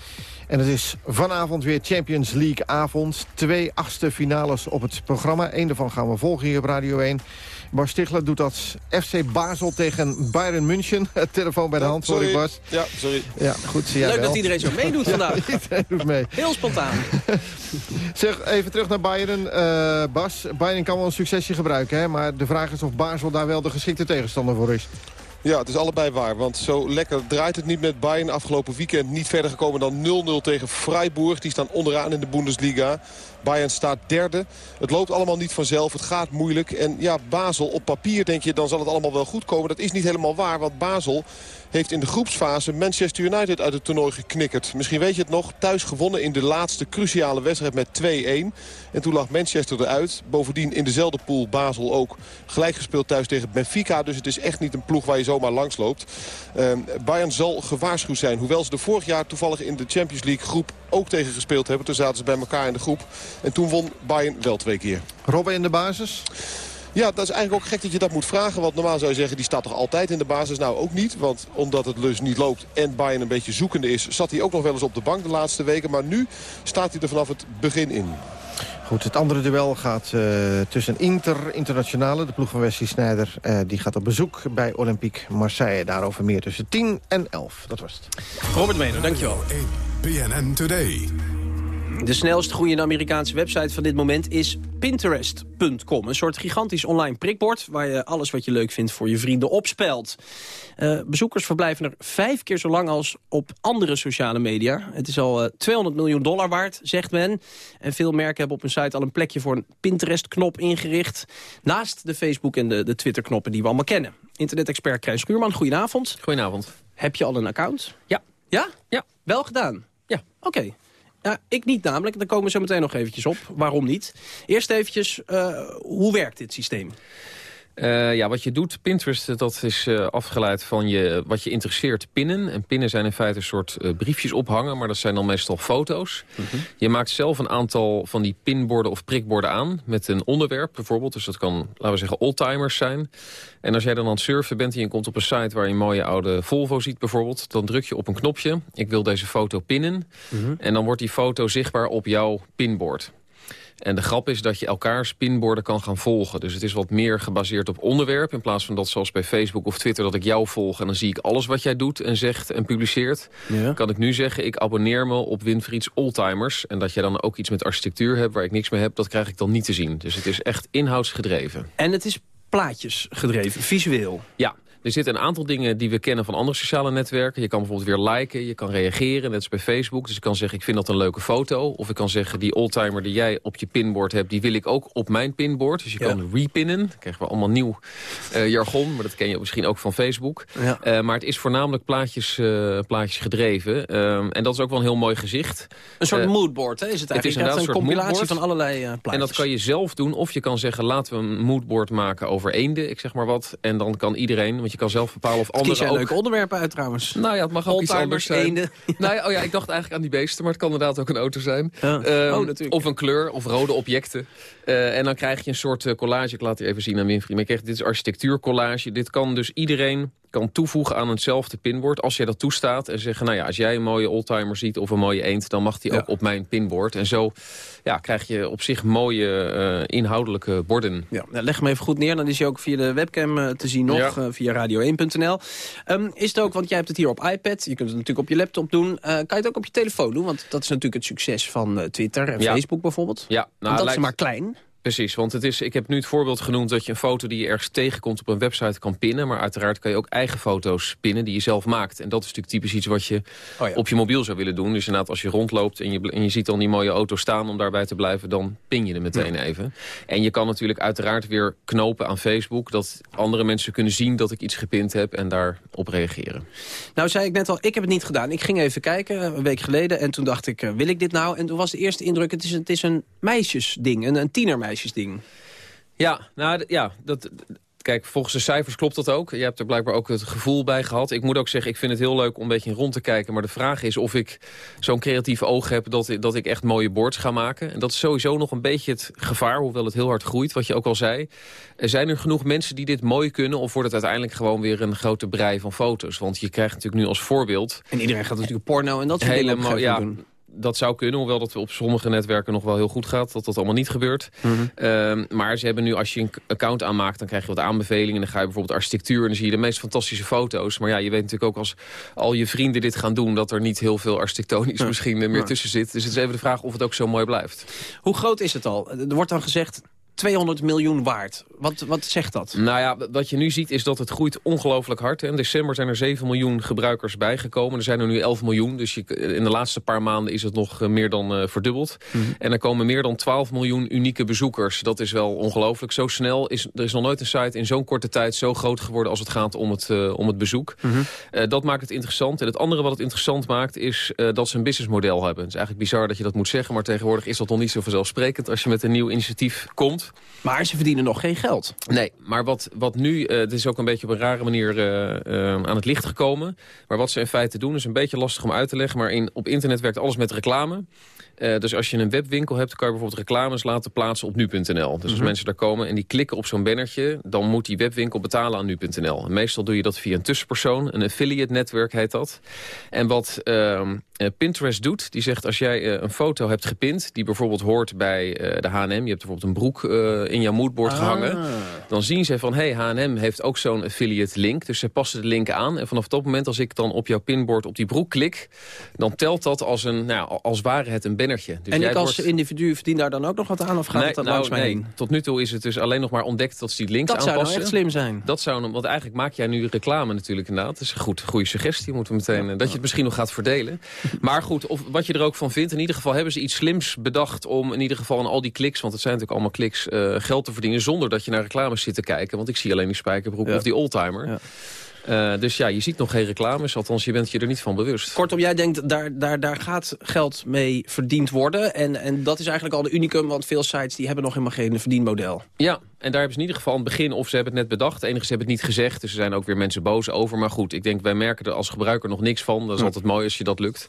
En het is vanavond weer Champions League avond. Twee achtste finales op het programma. Eén daarvan gaan we volgen hier op Radio 1. Bas Stigler doet dat FC Basel tegen Bayern München. Telefoon bij de hand, sorry, sorry Bas. Ja, sorry. Ja, goed, zie Leuk wel. dat iedereen zo meedoet vandaag. iedereen doet mee. Heel spontaan. zeg, even terug naar Bayern. Uh, Bas, Bayern kan wel een succesje gebruiken, hè? maar de vraag is of Basel daar wel de geschikte tegenstander voor is. Ja, het is allebei waar. Want zo lekker draait het niet met Bayern. Afgelopen weekend niet verder gekomen dan 0-0 tegen Freiburg. Die staan onderaan in de Bundesliga. Bayern staat derde. Het loopt allemaal niet vanzelf. Het gaat moeilijk. En ja, Basel op papier denk je, dan zal het allemaal wel goed komen. Dat is niet helemaal waar, want Basel heeft in de groepsfase Manchester United uit het toernooi geknikkerd. Misschien weet je het nog, thuis gewonnen in de laatste cruciale wedstrijd met 2-1. En toen lag Manchester eruit. Bovendien in dezelfde pool Basel ook gelijk gespeeld thuis tegen Benfica. Dus het is echt niet een ploeg waar je zomaar langs loopt. Uh, Bayern zal gewaarschuwd zijn. Hoewel ze er vorig jaar toevallig in de Champions League groep ook tegen gespeeld hebben. Toen zaten ze bij elkaar in de groep. En toen won Bayern wel twee keer. Robben in de basis? Ja, dat is eigenlijk ook gek dat je dat moet vragen. Want normaal zou je zeggen, die staat toch altijd in de basis? Nou, ook niet. Want omdat het dus niet loopt en Bayern een beetje zoekende is... zat hij ook nog wel eens op de bank de laatste weken. Maar nu staat hij er vanaf het begin in. Goed, het andere duel gaat uh, tussen Inter Internationale, de ploeg van Wesley Sneijder. Uh, die gaat op bezoek bij Olympique Marseille. Daarover meer tussen 10 en 11. Dat was het. Robert Meder, dankjewel. BNN Today. De snelst groeiende Amerikaanse website van dit moment is Pinterest.com. Een soort gigantisch online prikbord... waar je alles wat je leuk vindt voor je vrienden opspelt. Uh, bezoekers verblijven er vijf keer zo lang als op andere sociale media. Het is al uh, 200 miljoen dollar waard, zegt men. En veel merken hebben op hun site al een plekje voor een Pinterest-knop ingericht. Naast de Facebook- en de, de Twitter-knoppen die we allemaal kennen. Internet-expert Krijs Schuurman, goedenavond. Goedenavond. Heb je al een account? Ja. Ja? Ja. Wel gedaan? Ja. Oké. Okay. Ja, ik niet namelijk. Daar komen we zo meteen nog eventjes op. Waarom niet? Eerst eventjes, uh, hoe werkt dit systeem? Uh, ja, wat je doet, Pinterest, dat is uh, afgeleid van je, wat je interesseert pinnen. En pinnen zijn in feite een soort uh, briefjes ophangen, maar dat zijn dan meestal foto's. Mm -hmm. Je maakt zelf een aantal van die pinborden of prikborden aan met een onderwerp bijvoorbeeld. Dus dat kan, laten we zeggen, oldtimers zijn. En als jij dan aan het surfen bent en je komt op een site waar je een mooie oude Volvo ziet bijvoorbeeld... dan druk je op een knopje, ik wil deze foto pinnen. Mm -hmm. En dan wordt die foto zichtbaar op jouw pinbord. En de grap is dat je elkaars pinborden kan gaan volgen. Dus het is wat meer gebaseerd op onderwerp. In plaats van dat zoals bij Facebook of Twitter dat ik jou volg... en dan zie ik alles wat jij doet en zegt en publiceert. Ja. Kan ik nu zeggen, ik abonneer me op Winfrieds Oldtimers. En dat jij dan ook iets met architectuur hebt waar ik niks mee heb... dat krijg ik dan niet te zien. Dus het is echt inhoudsgedreven. En het is plaatjes gedreven, visueel. Ja, Er zitten een aantal dingen die we kennen van andere sociale netwerken. Je kan bijvoorbeeld weer liken, je kan reageren, net als bij Facebook. Dus je kan zeggen, ik vind dat een leuke foto. Of ik kan zeggen, die oldtimer die jij op je pinboard hebt... die wil ik ook op mijn pinboard. Dus je kan repinnen. Dan krijgen we allemaal nieuw uh, jargon. Maar dat ken je misschien ook van Facebook. Ja. Uh, maar het is voornamelijk plaatjes, uh, plaatjes gedreven. Ehm, en dat is ook wel een heel mooi gezicht. Een soort moodboard, hè, is het eigenlijk? Het is inderdaad een, een compilatie moodboard. van allerlei plaatjes. En dat kan je zelf doen. Of je kan zeggen, laten we een moodboard maken over eenden. Ik zeg maar wat. En dan kan iedereen, want je kan zelf bepalen of anderen Kies ook... leuke onderwerpen uit trouwens. Nou ja, het mag ook iets anders zijn. Eenden. Nou ja, oh ja, ik dacht eigenlijk aan die beesten, maar het kan inderdaad ook een auto zijn. Ja. Um, oh, natuurlijk. Of een kleur, of rode objecten. Uh, en dan krijg je een soort uh, collage. Ik laat die even zien aan Winfried. Maar je krijgt, dit is architectuurcollage. Dit kan dus iedereen kan toevoegen aan hetzelfde pinbord. Als jij dat toestaat en zeggen, nou ja, als jij een mooie oldtimer ziet of een mooie eend, dan mag die ja. ook op mijn pinbord. En zo ja, krijg je op zich mooie uh, inhoudelijke borden. Ja, nou, leg hem even goed neer. Dan is hij ook via de webcam uh, te zien nog, ja. uh, via radio1.nl. Um, is het ook, want jij hebt het hier op iPad. Je kunt het natuurlijk op je laptop doen. kan je het ook op je telefoon doen? Want dat is natuurlijk het succes van Twitter en ja. Facebook bijvoorbeeld. Ja, nou, want dat lijkt... is maar klein. Precies, want het is, ik heb nu het voorbeeld genoemd dat je een foto die je ergens tegenkomt op een website kan pinnen. Maar uiteraard kan je ook eigen foto's pinnen die je zelf maakt. En dat is natuurlijk typisch iets wat je oh ja. op je mobiel zou willen doen. Dus inderdaad als je rondloopt en je, en je ziet dan die mooie auto staan om daarbij te blijven, dan pin je er meteen ja. even. En je kan natuurlijk uiteraard weer knopen aan Facebook. Dat andere mensen kunnen zien dat ik iets gepind heb en daarop reageren. Nou zei ik net al, ik heb het niet gedaan. Ik ging even kijken, een week geleden. En toen dacht ik, wil ik dit nou? En toen was de eerste indruk, het is een, het is een meisjesding, een, een tienermeisje ding. Ja, nou ja, dat, kijk, volgens de cijfers klopt dat ook. Je hebt er blijkbaar ook het gevoel bij gehad. Ik moet ook zeggen, ik vind het heel leuk om een beetje rond te kijken. Maar de vraag is of ik zo'n creatief oog heb dat, dat ik echt mooie boards ga maken. En dat is sowieso nog een beetje het gevaar, hoewel het heel hard groeit, wat je ook al zei. Er zijn er genoeg mensen die dit mooi kunnen... of wordt het uiteindelijk gewoon weer een grote brei van foto's? Want je krijgt natuurlijk nu als voorbeeld... En iedereen gaat natuurlijk porno en dat soort dingen mooi, ja, doen dat zou kunnen, hoewel dat op sommige netwerken nog wel heel goed gaat. Dat dat allemaal niet gebeurt. Mm -hmm. uh, maar ze hebben nu, als je een account aanmaakt, dan krijg je wat aanbevelingen. Dan ga je bijvoorbeeld architectuur en dan zie je de meest fantastische foto's. Maar ja, je weet natuurlijk ook als al je vrienden dit gaan doen... dat er niet heel veel architectonisch ja. misschien meer ja. tussen zit. Dus het is even de vraag of het ook zo mooi blijft. Hoe groot is het al? Er wordt dan gezegd 200 miljoen waard. Wat, wat zegt dat? Nou ja, wat je nu ziet is dat het groeit ongelooflijk hard. In december zijn er 7 miljoen gebruikers bijgekomen. Er zijn er nu 11 miljoen. Dus je, in de laatste paar maanden is het nog meer dan uh, verdubbeld. Mm -hmm. En er komen meer dan 12 miljoen unieke bezoekers. Dat is wel ongelooflijk. Zo snel is er is nog nooit een site in zo'n korte tijd zo groot geworden als het gaat om het, uh, om het bezoek. Mm -hmm. uh, dat maakt het interessant. En het andere wat het interessant maakt is dat ze een businessmodel hebben. Het is eigenlijk bizar dat je dat moet zeggen. Maar tegenwoordig is dat nog niet zo vanzelfsprekend als je met een nieuw initiatief komt. Maar ze verdienen nog geen geld. Nee, maar wat, wat nu, uh, het is ook een beetje op een rare manier uh, uh, aan het licht gekomen. Maar wat ze in feite doen is een beetje lastig om uit te leggen. Maar in, op internet werkt alles met reclame. Dus als je een webwinkel hebt, kan je bijvoorbeeld reclames laten plaatsen op nu.nl. Dus mm -hmm. als mensen daar komen en die klikken op zo'n bannertje... dan moet die webwinkel betalen aan nu.nl. Meestal doe je dat via een tussenpersoon. Een affiliate netwerk heet dat. En wat uh, Pinterest doet, die zegt als jij uh, een foto hebt gepint... die bijvoorbeeld hoort bij de H&M... je hebt bijvoorbeeld een broek in jouw moodboard ah. gehangen... dan zien ze van, hey, H&M heeft ook zo'n affiliate link. Dus ze passen de link aan. En vanaf dat moment, als ik dan op jouw pinboard op die broek klik... dan telt dat als, een, nou, als ware het een banner dus en ik als wordt... individu verdien daar dan ook nog wat aan? Of gaat nee, het nou, langs mij nee. heen? Tot nu toe is het dus alleen nog maar ontdekt dat ze die links dat aanpassen. Dat zou nou echt slim zijn. Dat zou, want eigenlijk maak jij nu reclame natuurlijk inderdaad. Dat is een goed, goede suggestie. Moeten we meteen, ja. Dat je het misschien nog gaat verdelen. Maar goed, of wat je er ook van vindt. In ieder geval hebben ze iets slims bedacht om in ieder geval aan al die kliks... want het zijn natuurlijk allemaal kliks, uh, geld te verdienen... zonder dat je naar reclames zit te kijken. Want ik zie alleen die spijkerbroek ja. of die oldtimer. Ja. Uh, dus ja, je ziet nog geen reclames, althans je bent je er niet van bewust. Kortom, jij denkt, daar, daar, daar gaat geld mee verdiend worden. En, en dat is eigenlijk al de unicum, want veel sites die hebben nog helemaal geen verdienmodel. Ja, en daar hebben ze in ieder geval aan het begin, of ze hebben het net bedacht. Enige ze hebben het niet gezegd, dus er zijn ook weer mensen boos over. Maar goed, ik denk, wij merken er als gebruiker nog niks van. Dat is altijd mooi als je dat lukt.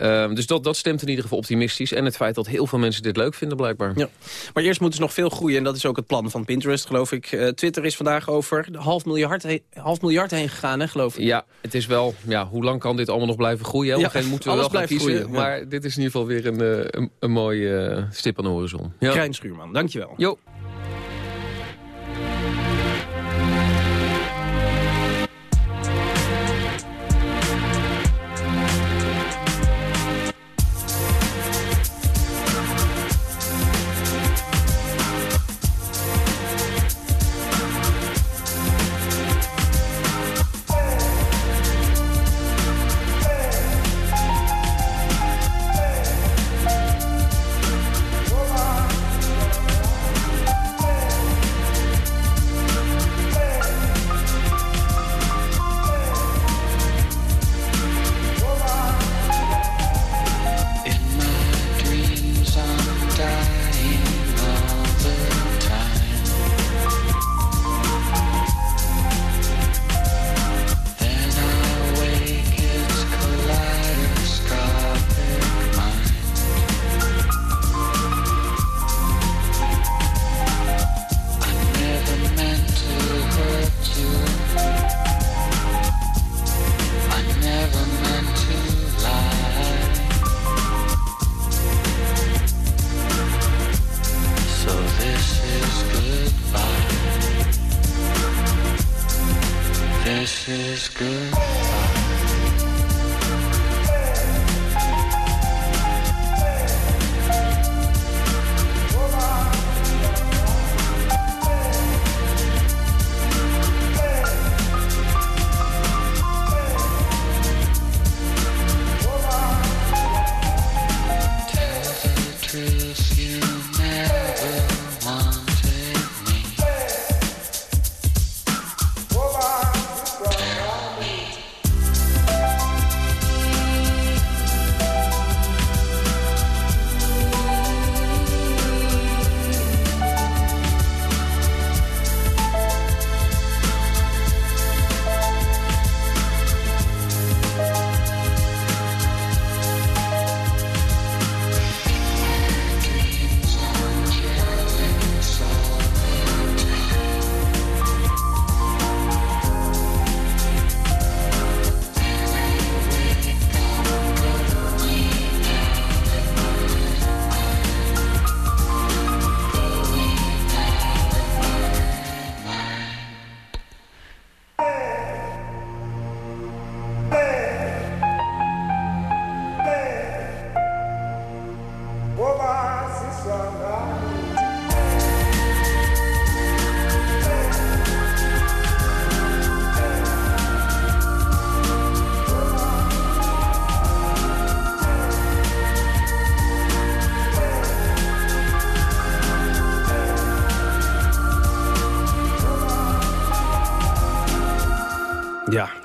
Uh, dus dat, dat stemt in ieder geval optimistisch. En het feit dat heel veel mensen dit leuk vinden, blijkbaar. Ja. Maar eerst moeten ze nog veel groeien. En dat is ook het plan van Pinterest, geloof ik. Uh, Twitter is vandaag over half miljard, he half miljard heen gegaan, hè, geloof ik. Ja, het is wel, ja, hoe lang kan dit allemaal nog blijven groeien? Ja, Geen moeten we wel gaan kiezen. Groeien, ja. Maar dit is in ieder geval weer een, uh, een, een mooie uh, stip aan de horizon. Ja. Krijn Schuurman, dankjewel. Jo.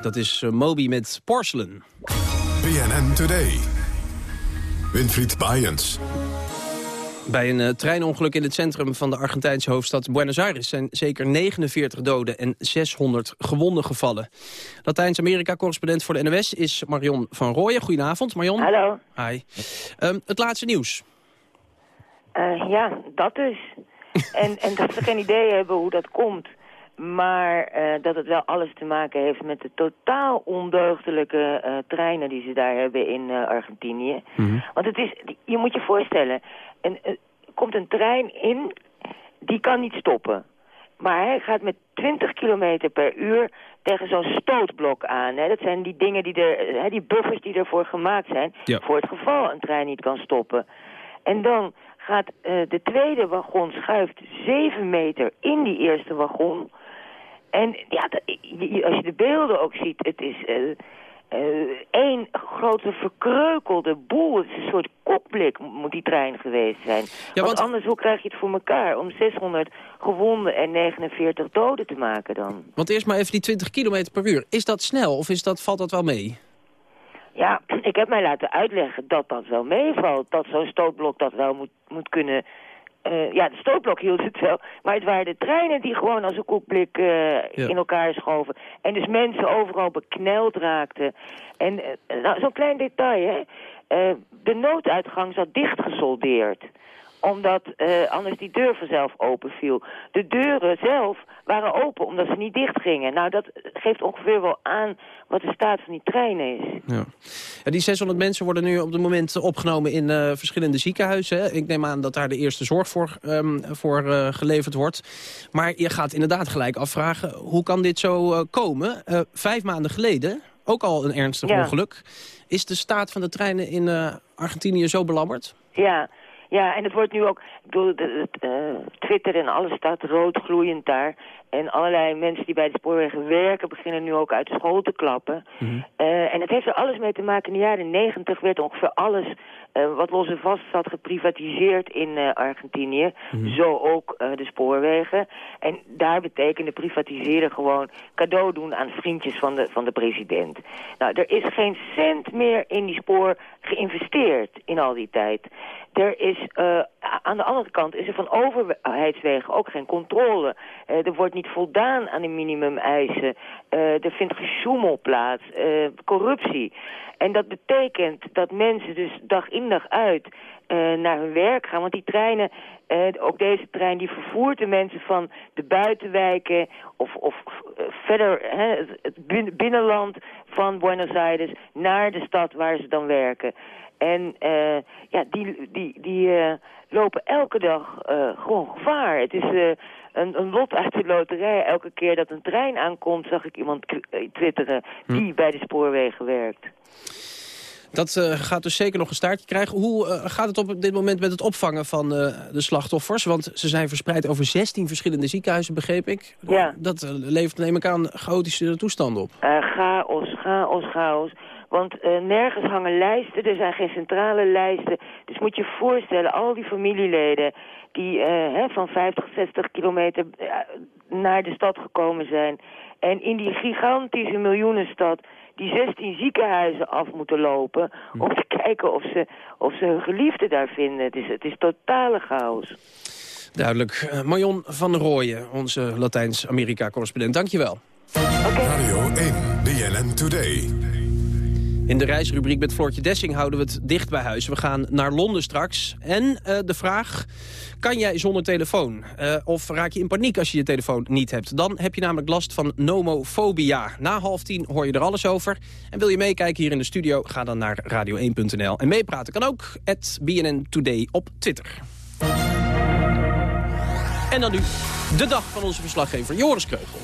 Dat is eh, Moby met Porcelain. BNN Today. Winfried Bajens. Bij een eh, treinongeluk in het centrum van de Argentijnse hoofdstad Buenos Aires... zijn zeker 49 doden en 600 gewonden gevallen. Latijns-Amerika-correspondent voor de NOS is Marion van Rooyen. Goedenavond, Marion. Hallo. Hi. Ehm, het laatste nieuws. Eh, ja, dat dus. en, en dat we geen idee hebben hoe dat komt. Maar eh, dat het wel alles te maken heeft met de totaal ondeugdelijke eh, treinen die ze daar hebben in eh, Argentinië. Want het is, je moet je voorstellen, een, er komt een trein in, die kan niet stoppen. Maar hij gaat met 20 kilometer per uur tegen zo'n stootblok aan. Hè. Dat zijn die dingen die er, hè, die buffers die ervoor gemaakt zijn, Ja. voor het geval een trein niet kan stoppen. En dan gaat de tweede wagon schuift 7 meter in die eerste wagon. En ja, als je de beelden ook ziet, het is eh, eh, één grote verkreukelde boel. Het is een soort kopblik moet die trein geweest zijn. want... anders, hoe krijg je het voor elkaar om 600 gewonden en 49 doden te maken dan? Want eerst maar even die 20 kilometer per uur. Is dat snel of is dat, valt dat wel mee? Ja, ik heb mij laten uitleggen dat dat wel meevalt. Dat zo'n stootblok dat wel moet, moet kunnen... eh, ja, de stootblok hield het wel. Maar het waren de treinen die gewoon als een koekblik eh, in elkaar schoven. En dus mensen overal bekneld raakten. En eh, nou, zo'n klein detail, hè. De nooduitgang zat dichtgesoldeerd omdat eh, anders die deur vanzelf open viel. De deuren zelf waren open omdat ze niet dicht gingen. Nou, dat geeft ongeveer wel aan wat de staat van die treinen is. Ja. Ja, die 600 mensen worden nu op het moment opgenomen in eh, verschillende ziekenhuizen. hè. Ik neem aan dat daar de eerste zorg voor, ehm, voor eh, geleverd wordt. Maar je gaat inderdaad gelijk afvragen, hoe kan dit zo komen? Vijf maanden geleden, ook al een ernstig Ja. ongeluk... is de staat van de treinen in Argentinië zo belabberd? Ja, ja, en het wordt nu ook, bedoel, de, eh, Twitter en alles staat rood gloeiend daar. En allerlei mensen die bij de spoorwegen werken beginnen nu ook uit school te klappen. Eh, en het heeft er alles mee te maken. In de jaren negentig werd ongeveer alles eh, wat los en vast zat geprivatiseerd in eh, Argentinië. Zo ook de spoorwegen. En daar betekende privatiseren gewoon cadeau doen aan vriendjes van de, van de president. Nou, er is geen cent meer in die spoor geïnvesteerd in al die tijd. Er is, aan de andere kant is er van overheidswegen ook geen controle. Er wordt niet voldaan aan de minimumeisen. Eh, er vindt gesjoemel plaats, eh, corruptie. En dat betekent dat mensen dus dag in dag uit eh, naar hun werk gaan. Want die treinen, ook deze trein, die vervoert de mensen van de buitenwijken of, of verder hè, het- het bin- binnenland van Buenos Aires naar de stad waar ze dan werken. En ja, die, die, die lopen elke dag gewoon gevaar. Het is een, een lot uit de loterij. Elke keer dat een trein aankomt, zag ik iemand eh, twitteren die bij de spoorwegen werkt. Dat eh, gaat dus zeker nog een staartje krijgen. Hoe eh, gaat het op dit moment met het opvangen van de slachtoffers? Want ze zijn verspreid over 16 verschillende ziekenhuizen, begreep ik. Ja. Dat levert, neem ik aan, chaotische toestanden op. Chaos, chaos, chaos. Want eh, nergens hangen lijsten, er zijn geen centrale lijsten. Dus moet je je voorstellen, al die familieleden die eh, hè, van 50, 60 kilometer eh, naar de stad gekomen zijn... en in die gigantische miljoenenstad die 16 ziekenhuizen af moeten lopen... om te kijken of ze, of ze hun geliefde daar vinden. Het is, het is totale chaos. Duidelijk. Marion van der Rooyen, onze Latijns-Amerika-correspondent. Dankjewel. Radio 1, BNN Today. In de reisrubriek met Floortje Dessing houden we het dicht bij huis. We gaan naar Londen straks. En eh, de vraag, kan jij zonder telefoon? Eh, of raak je in paniek als je je telefoon niet hebt? Dan heb je namelijk last van nomofobia. Na half tien hoor je er alles over. En wil je meekijken hier in de studio? Ga dan naar radio1.nl. En meepraten kan ook, at BNN Today op Twitter. En dan nu de dag van onze verslaggever Joris Kreugel.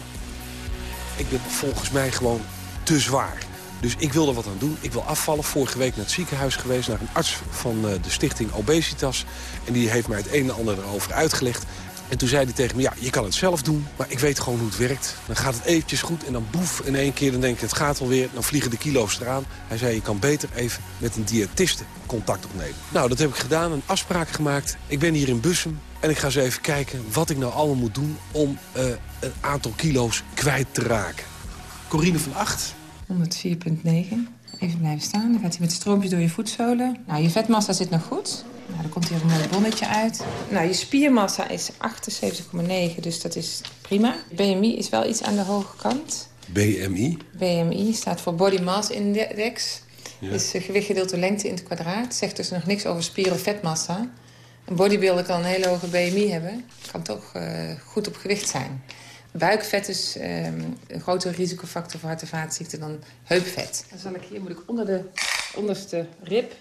Ik ben volgens mij gewoon te zwaar. Dus ik wil er wat aan doen. Ik wil afvallen. Vorige week naar het ziekenhuis geweest... naar een arts van eh, de stichting Obesitas. En die heeft mij het een en ander erover uitgelegd. En toen zei hij tegen me, ja, je kan het zelf doen... maar ik weet gewoon hoe het werkt. Dan gaat het eventjes goed en dan boef in één keer... dan denk ik, het gaat alweer, dan vliegen de kilo's eraan. Hij zei, je kan beter even met een diëtiste contact opnemen. Nou, dat heb ik gedaan, een afspraak gemaakt. Ik ben hier in Bussum en ik ga eens even kijken... wat ik nou allemaal moet doen om eh, een aantal kilo's kwijt te raken. Corine van Acht, 104.9. Even blijven staan. Dan gaat hij met stroompjes door je voetzolen. Nou, je vetmassa zit nog goed. Nou, dan komt hier een mooi bonnetje uit. Nou, je spiermassa is 78,9, dus dat is prima. BMI is wel iets aan de hoge kant. BMI. BMI staat voor Body Mass Index. Ja. Dus eh, gewicht gedeeld door lengte in het kwadraat. Zegt dus nog niks over spier- of vetmassa. Een bodybuilder kan een hele hoge BMI hebben. Kan toch eh, goed op gewicht zijn. Buikvet is ehm, een grotere risicofactor voor hart- en vaatziekten dan heupvet. Dan zal ik hier, moet ik onder de onderste rib,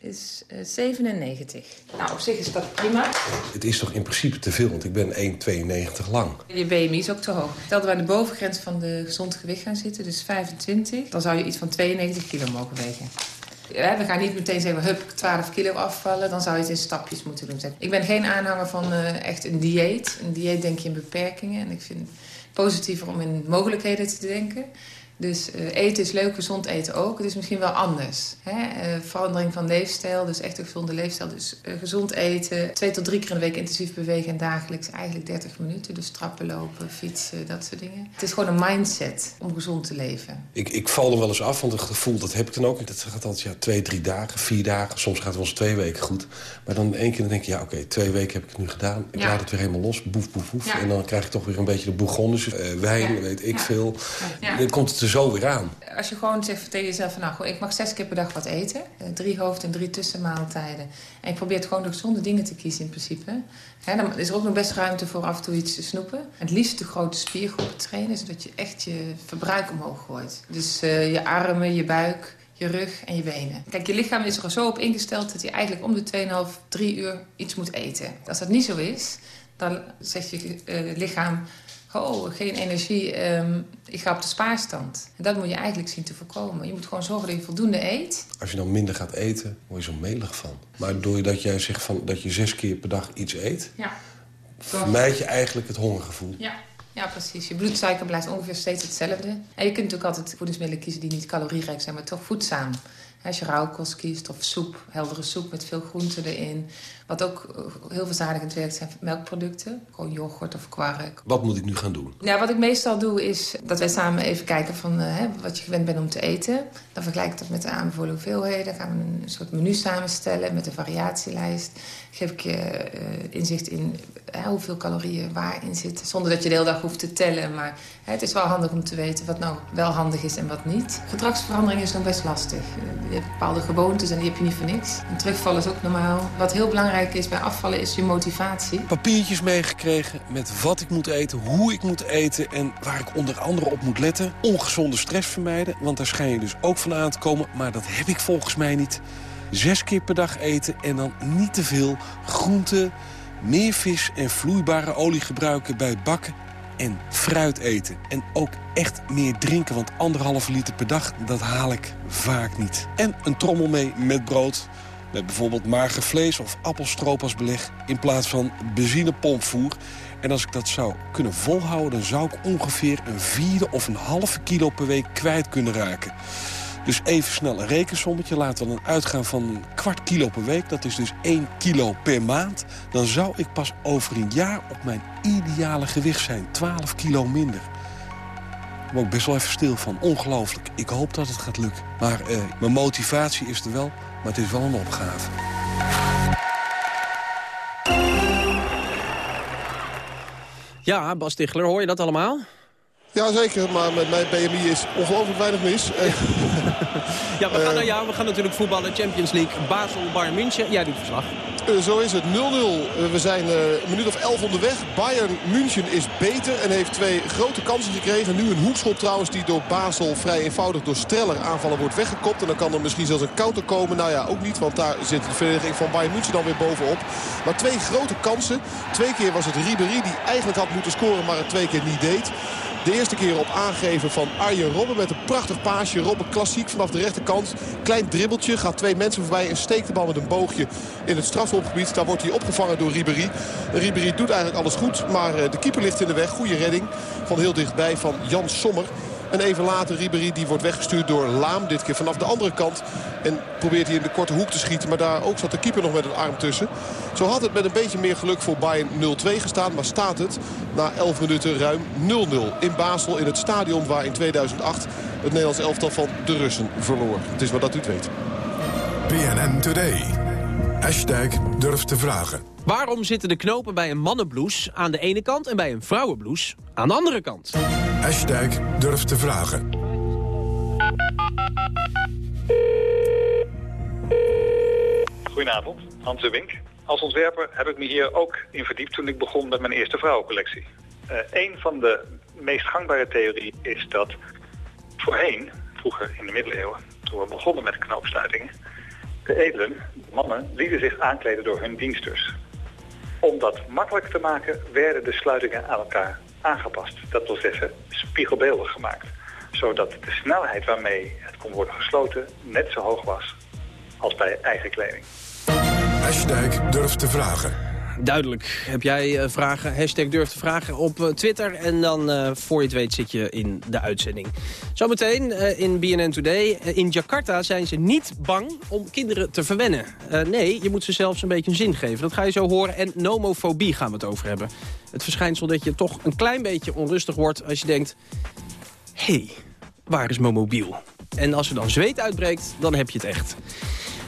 is eh, 97. Nou, op zich is dat prima. Het is toch in principe te veel, want ik ben 1,92 lang. Je BMI is ook te hoog. Stel dat we aan de bovengrens van de gezond gewicht gaan zitten, dus 25... dan zou je iets van 92 kilo mogen wegen. We gaan niet meteen zeggen, hup, 12 kilo afvallen. Dan zou je het in stapjes moeten doen. Ik ben geen aanhanger van eh, echt een dieet. Een dieet denk je in beperkingen. En ik vind het positiever om in mogelijkheden te denken. Dus eh, eten is leuk, gezond eten ook. Het is misschien wel anders. Hè? Eh, verandering van leefstijl, dus echt een gezonde leefstijl. Dus eh, gezond eten, twee tot drie keer in de week intensief bewegen... en dagelijks eigenlijk 30 minuten. Dus trappen lopen, fietsen, dat soort dingen. Het is gewoon een mindset om gezond te leven. Ik, ik val er wel eens af, want het gevoel dat heb ik dan ook. Dat gaat altijd ja, twee, drie dagen, vier dagen. Soms gaat het wel eens twee weken goed. Maar dan één keer dan denk je, ja oké, twee weken heb ik het nu gedaan. Ik Ja. laat het weer helemaal los, boef, boef, boef. Ja. En dan krijg ik toch weer een beetje de bourgondes, eh, wijn, weet ik veel. Dan komt het zo weer aan. Als je gewoon zegt tegen jezelf van nou, ik mag zes keer per dag wat eten. Eh, drie hoofd- en drie tussenmaaltijden. En ik probeer het gewoon de gezonde dingen te kiezen in principe. Hè, dan is er ook nog best ruimte voor af en toe iets te snoepen. Het liefst de grote spiergroepen trainen, zodat je echt je verbruik omhoog gooit. Dus eh, je armen, je buik, je rug en je benen. Kijk, je lichaam is er zo op ingesteld dat je eigenlijk om de 2,5, 3 uur iets moet eten. Als dat niet zo is, dan zegt je eh, lichaam... Oh, geen energie, ehm, ik ga op de spaarstand. En dat moet je eigenlijk zien te voorkomen. Je moet gewoon zorgen dat je voldoende eet. Als je dan minder gaat eten, word je zo melig van. Maar doordat jij zegt van, dat je zes keer per dag iets eet... Ja. vermijd je eigenlijk het hongergevoel. Ja. Ja, precies. Je bloedsuiker blijft ongeveer steeds hetzelfde. En je kunt natuurlijk altijd voedingsmiddelen kiezen die niet calorierijk zijn, maar toch voedzaam. Als je rauwkost kiest of soep, heldere soep met veel groenten erin. Wat ook eh, heel verzadigend werkt zijn melkproducten. Gewoon yoghurt of kwark. Wat moet ik nu gaan doen? Ja, wat ik meestal doe is dat wij samen even kijken van eh, hè, wat je gewend bent om te eten. Dan vergelijk ik dat met de aanbevolen hoeveelheden. Dan gaan we een soort menu samenstellen met een variatielijst. Geef ik je eh, inzicht in hè, hoeveel calorieën waarin zitten. Zonder dat je de hele dag hoeft te tellen. Maar hè, het is wel handig om te weten wat nou wel handig is en wat niet. Gedragsverandering is nog best lastig. Bepaalde gewoontes en die heb je niet voor niks. En terugvallen is ook normaal. Wat heel belangrijk is bij afvallen is je motivatie. Papiertjes meegekregen met wat ik moet eten, hoe ik moet eten... en waar ik onder andere op moet letten. Ongezonde stress vermijden, want daar schijn je dus ook van aan te komen. Maar dat heb ik volgens mij niet. Zes keer per dag eten en dan niet te veel groenten, Meer vis en vloeibare olie gebruiken bij bakken en fruit eten. En ook echt meer drinken, want anderhalve liter per dag, dat haal ik vaak niet. En een trommel mee met brood. Met bijvoorbeeld mager vlees of appelstroop als beleg... in plaats van benzinepompvoer. En als ik dat zou kunnen volhouden... dan zou ik ongeveer een vierde of een halve kilo per week kwijt kunnen raken. Dus even snel een rekensommetje. Laten we dan uitgaan van een kwart kilo per week. Dat is dus 1 kilo per maand. Dan zou ik pas over een jaar op mijn ideale gewicht zijn. 12 kilo minder. Daar word ik best wel even stil van. Ongelooflijk. Ik hoop dat het gaat lukken. Maar eh, mijn motivatie is er wel. Maar het is wel een opgave. Ja, Bas Tichler, hoor je dat allemaal? Jazeker, maar met mijn BMI is ongelooflijk weinig mis. Ja, we gaan Eh, naar jou. We gaan natuurlijk voetballen. Champions League, Basel, Bayern München. Jij doet verslag. Eh, zo is het, 0-0. Eh, we zijn eh, een minuut of 11 onderweg. Bayern München is beter en heeft twee grote kansen gekregen. Nu een hoekschop trouwens die door Basel vrij eenvoudig door Streller aanvallen wordt weggekopt. En dan kan er misschien zelfs een counter komen. Nou ja, ook niet, want daar zit de verdediging van Bayern München dan weer bovenop. Maar twee grote kansen. Twee keer was het Ribéry die eigenlijk had moeten scoren, maar het twee keer niet deed. De eerste keer op aangeven van Arjen Robben met een prachtig paasje. Robben klassiek vanaf de rechterkant. Klein dribbeltje, gaat twee mensen voorbij en steekt de bal met een boogje in het strafschopgebied. Daar wordt hij opgevangen door Ribéry. Ribéry doet eigenlijk alles goed, maar eh, de keeper ligt in de weg. Goede redding van heel dichtbij van Jan Sommer. En even later Ribéry die wordt weggestuurd door Laam. Dit keer vanaf de andere kant. En probeert hij in de korte hoek te schieten. Maar daar ook zat de keeper nog met een arm tussen. Zo had het met een beetje meer geluk voor Bayern 0-2 gestaan. Maar staat het na 11 minuten ruim 0-0 in Basel. In het stadion waar in 2008 het Nederlands elftal van de Russen verloor. Het is wat dat u het weet. BNN Today. Hashtag durf te vragen. Waarom zitten de knopen bij een mannenblouse aan de ene kant... en bij een vrouwenblouse aan de andere kant? Hashtag durf te vragen. Goedenavond, Hans de Wink. Als ontwerper heb ik me hier ook in verdiept toen ik begon met mijn eerste vrouwencollectie. Eh een van de meest gangbare theorieën is dat voorheen, vroeger in de middeleeuwen, toen we begonnen met knoopsluitingen, de edelen, de mannen, lieten zich aankleden door hun diensters. Om dat makkelijk te maken werden de sluitingen aan elkaar aangepast. Dat wil zeggen spiegelbeeldig gemaakt. Zodat de snelheid waarmee het kon worden gesloten net zo hoog was als bij eigen kleding. Hashtag te vragen. Duidelijk. Heb jij eh, vragen? Hashtag durf te vragen op eh, Twitter. En dan, eh, voor je het weet, zit je in de uitzending. Zometeen eh, in BNN Today. In Jakarta zijn ze niet bang om kinderen te verwennen. Nee, je moet ze zelfs een beetje een zin geven. Dat ga je zo horen. En nomofobie gaan we het over hebben. Het verschijnsel dat je toch een klein beetje onrustig wordt als je denkt... Hé, hey, waar is mijn mobiel? En als er dan zweet uitbreekt, dan heb je het echt.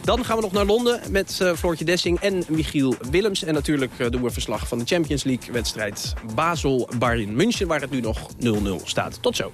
Dan gaan we nog naar Londen met eh, Floortje Dessing en Michiel Willems. En natuurlijk eh, doen we verslag van de Champions League-wedstrijd Basel-Bayern München... waar het nu nog 0-0 staat. Tot zo.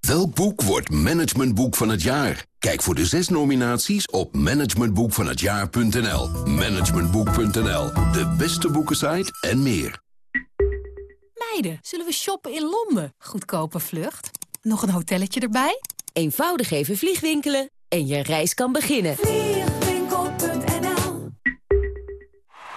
Welk boek wordt managementboek van het jaar? Kijk voor de zes nominaties op managementboekvanhetjaar.nl. Managementboek.nl, de beste boekensite en meer. Meiden, zullen we shoppen in Londen? Goedkope vlucht. Nog een hotelletje erbij? Eenvoudig even vliegwinkelen en je reis kan beginnen.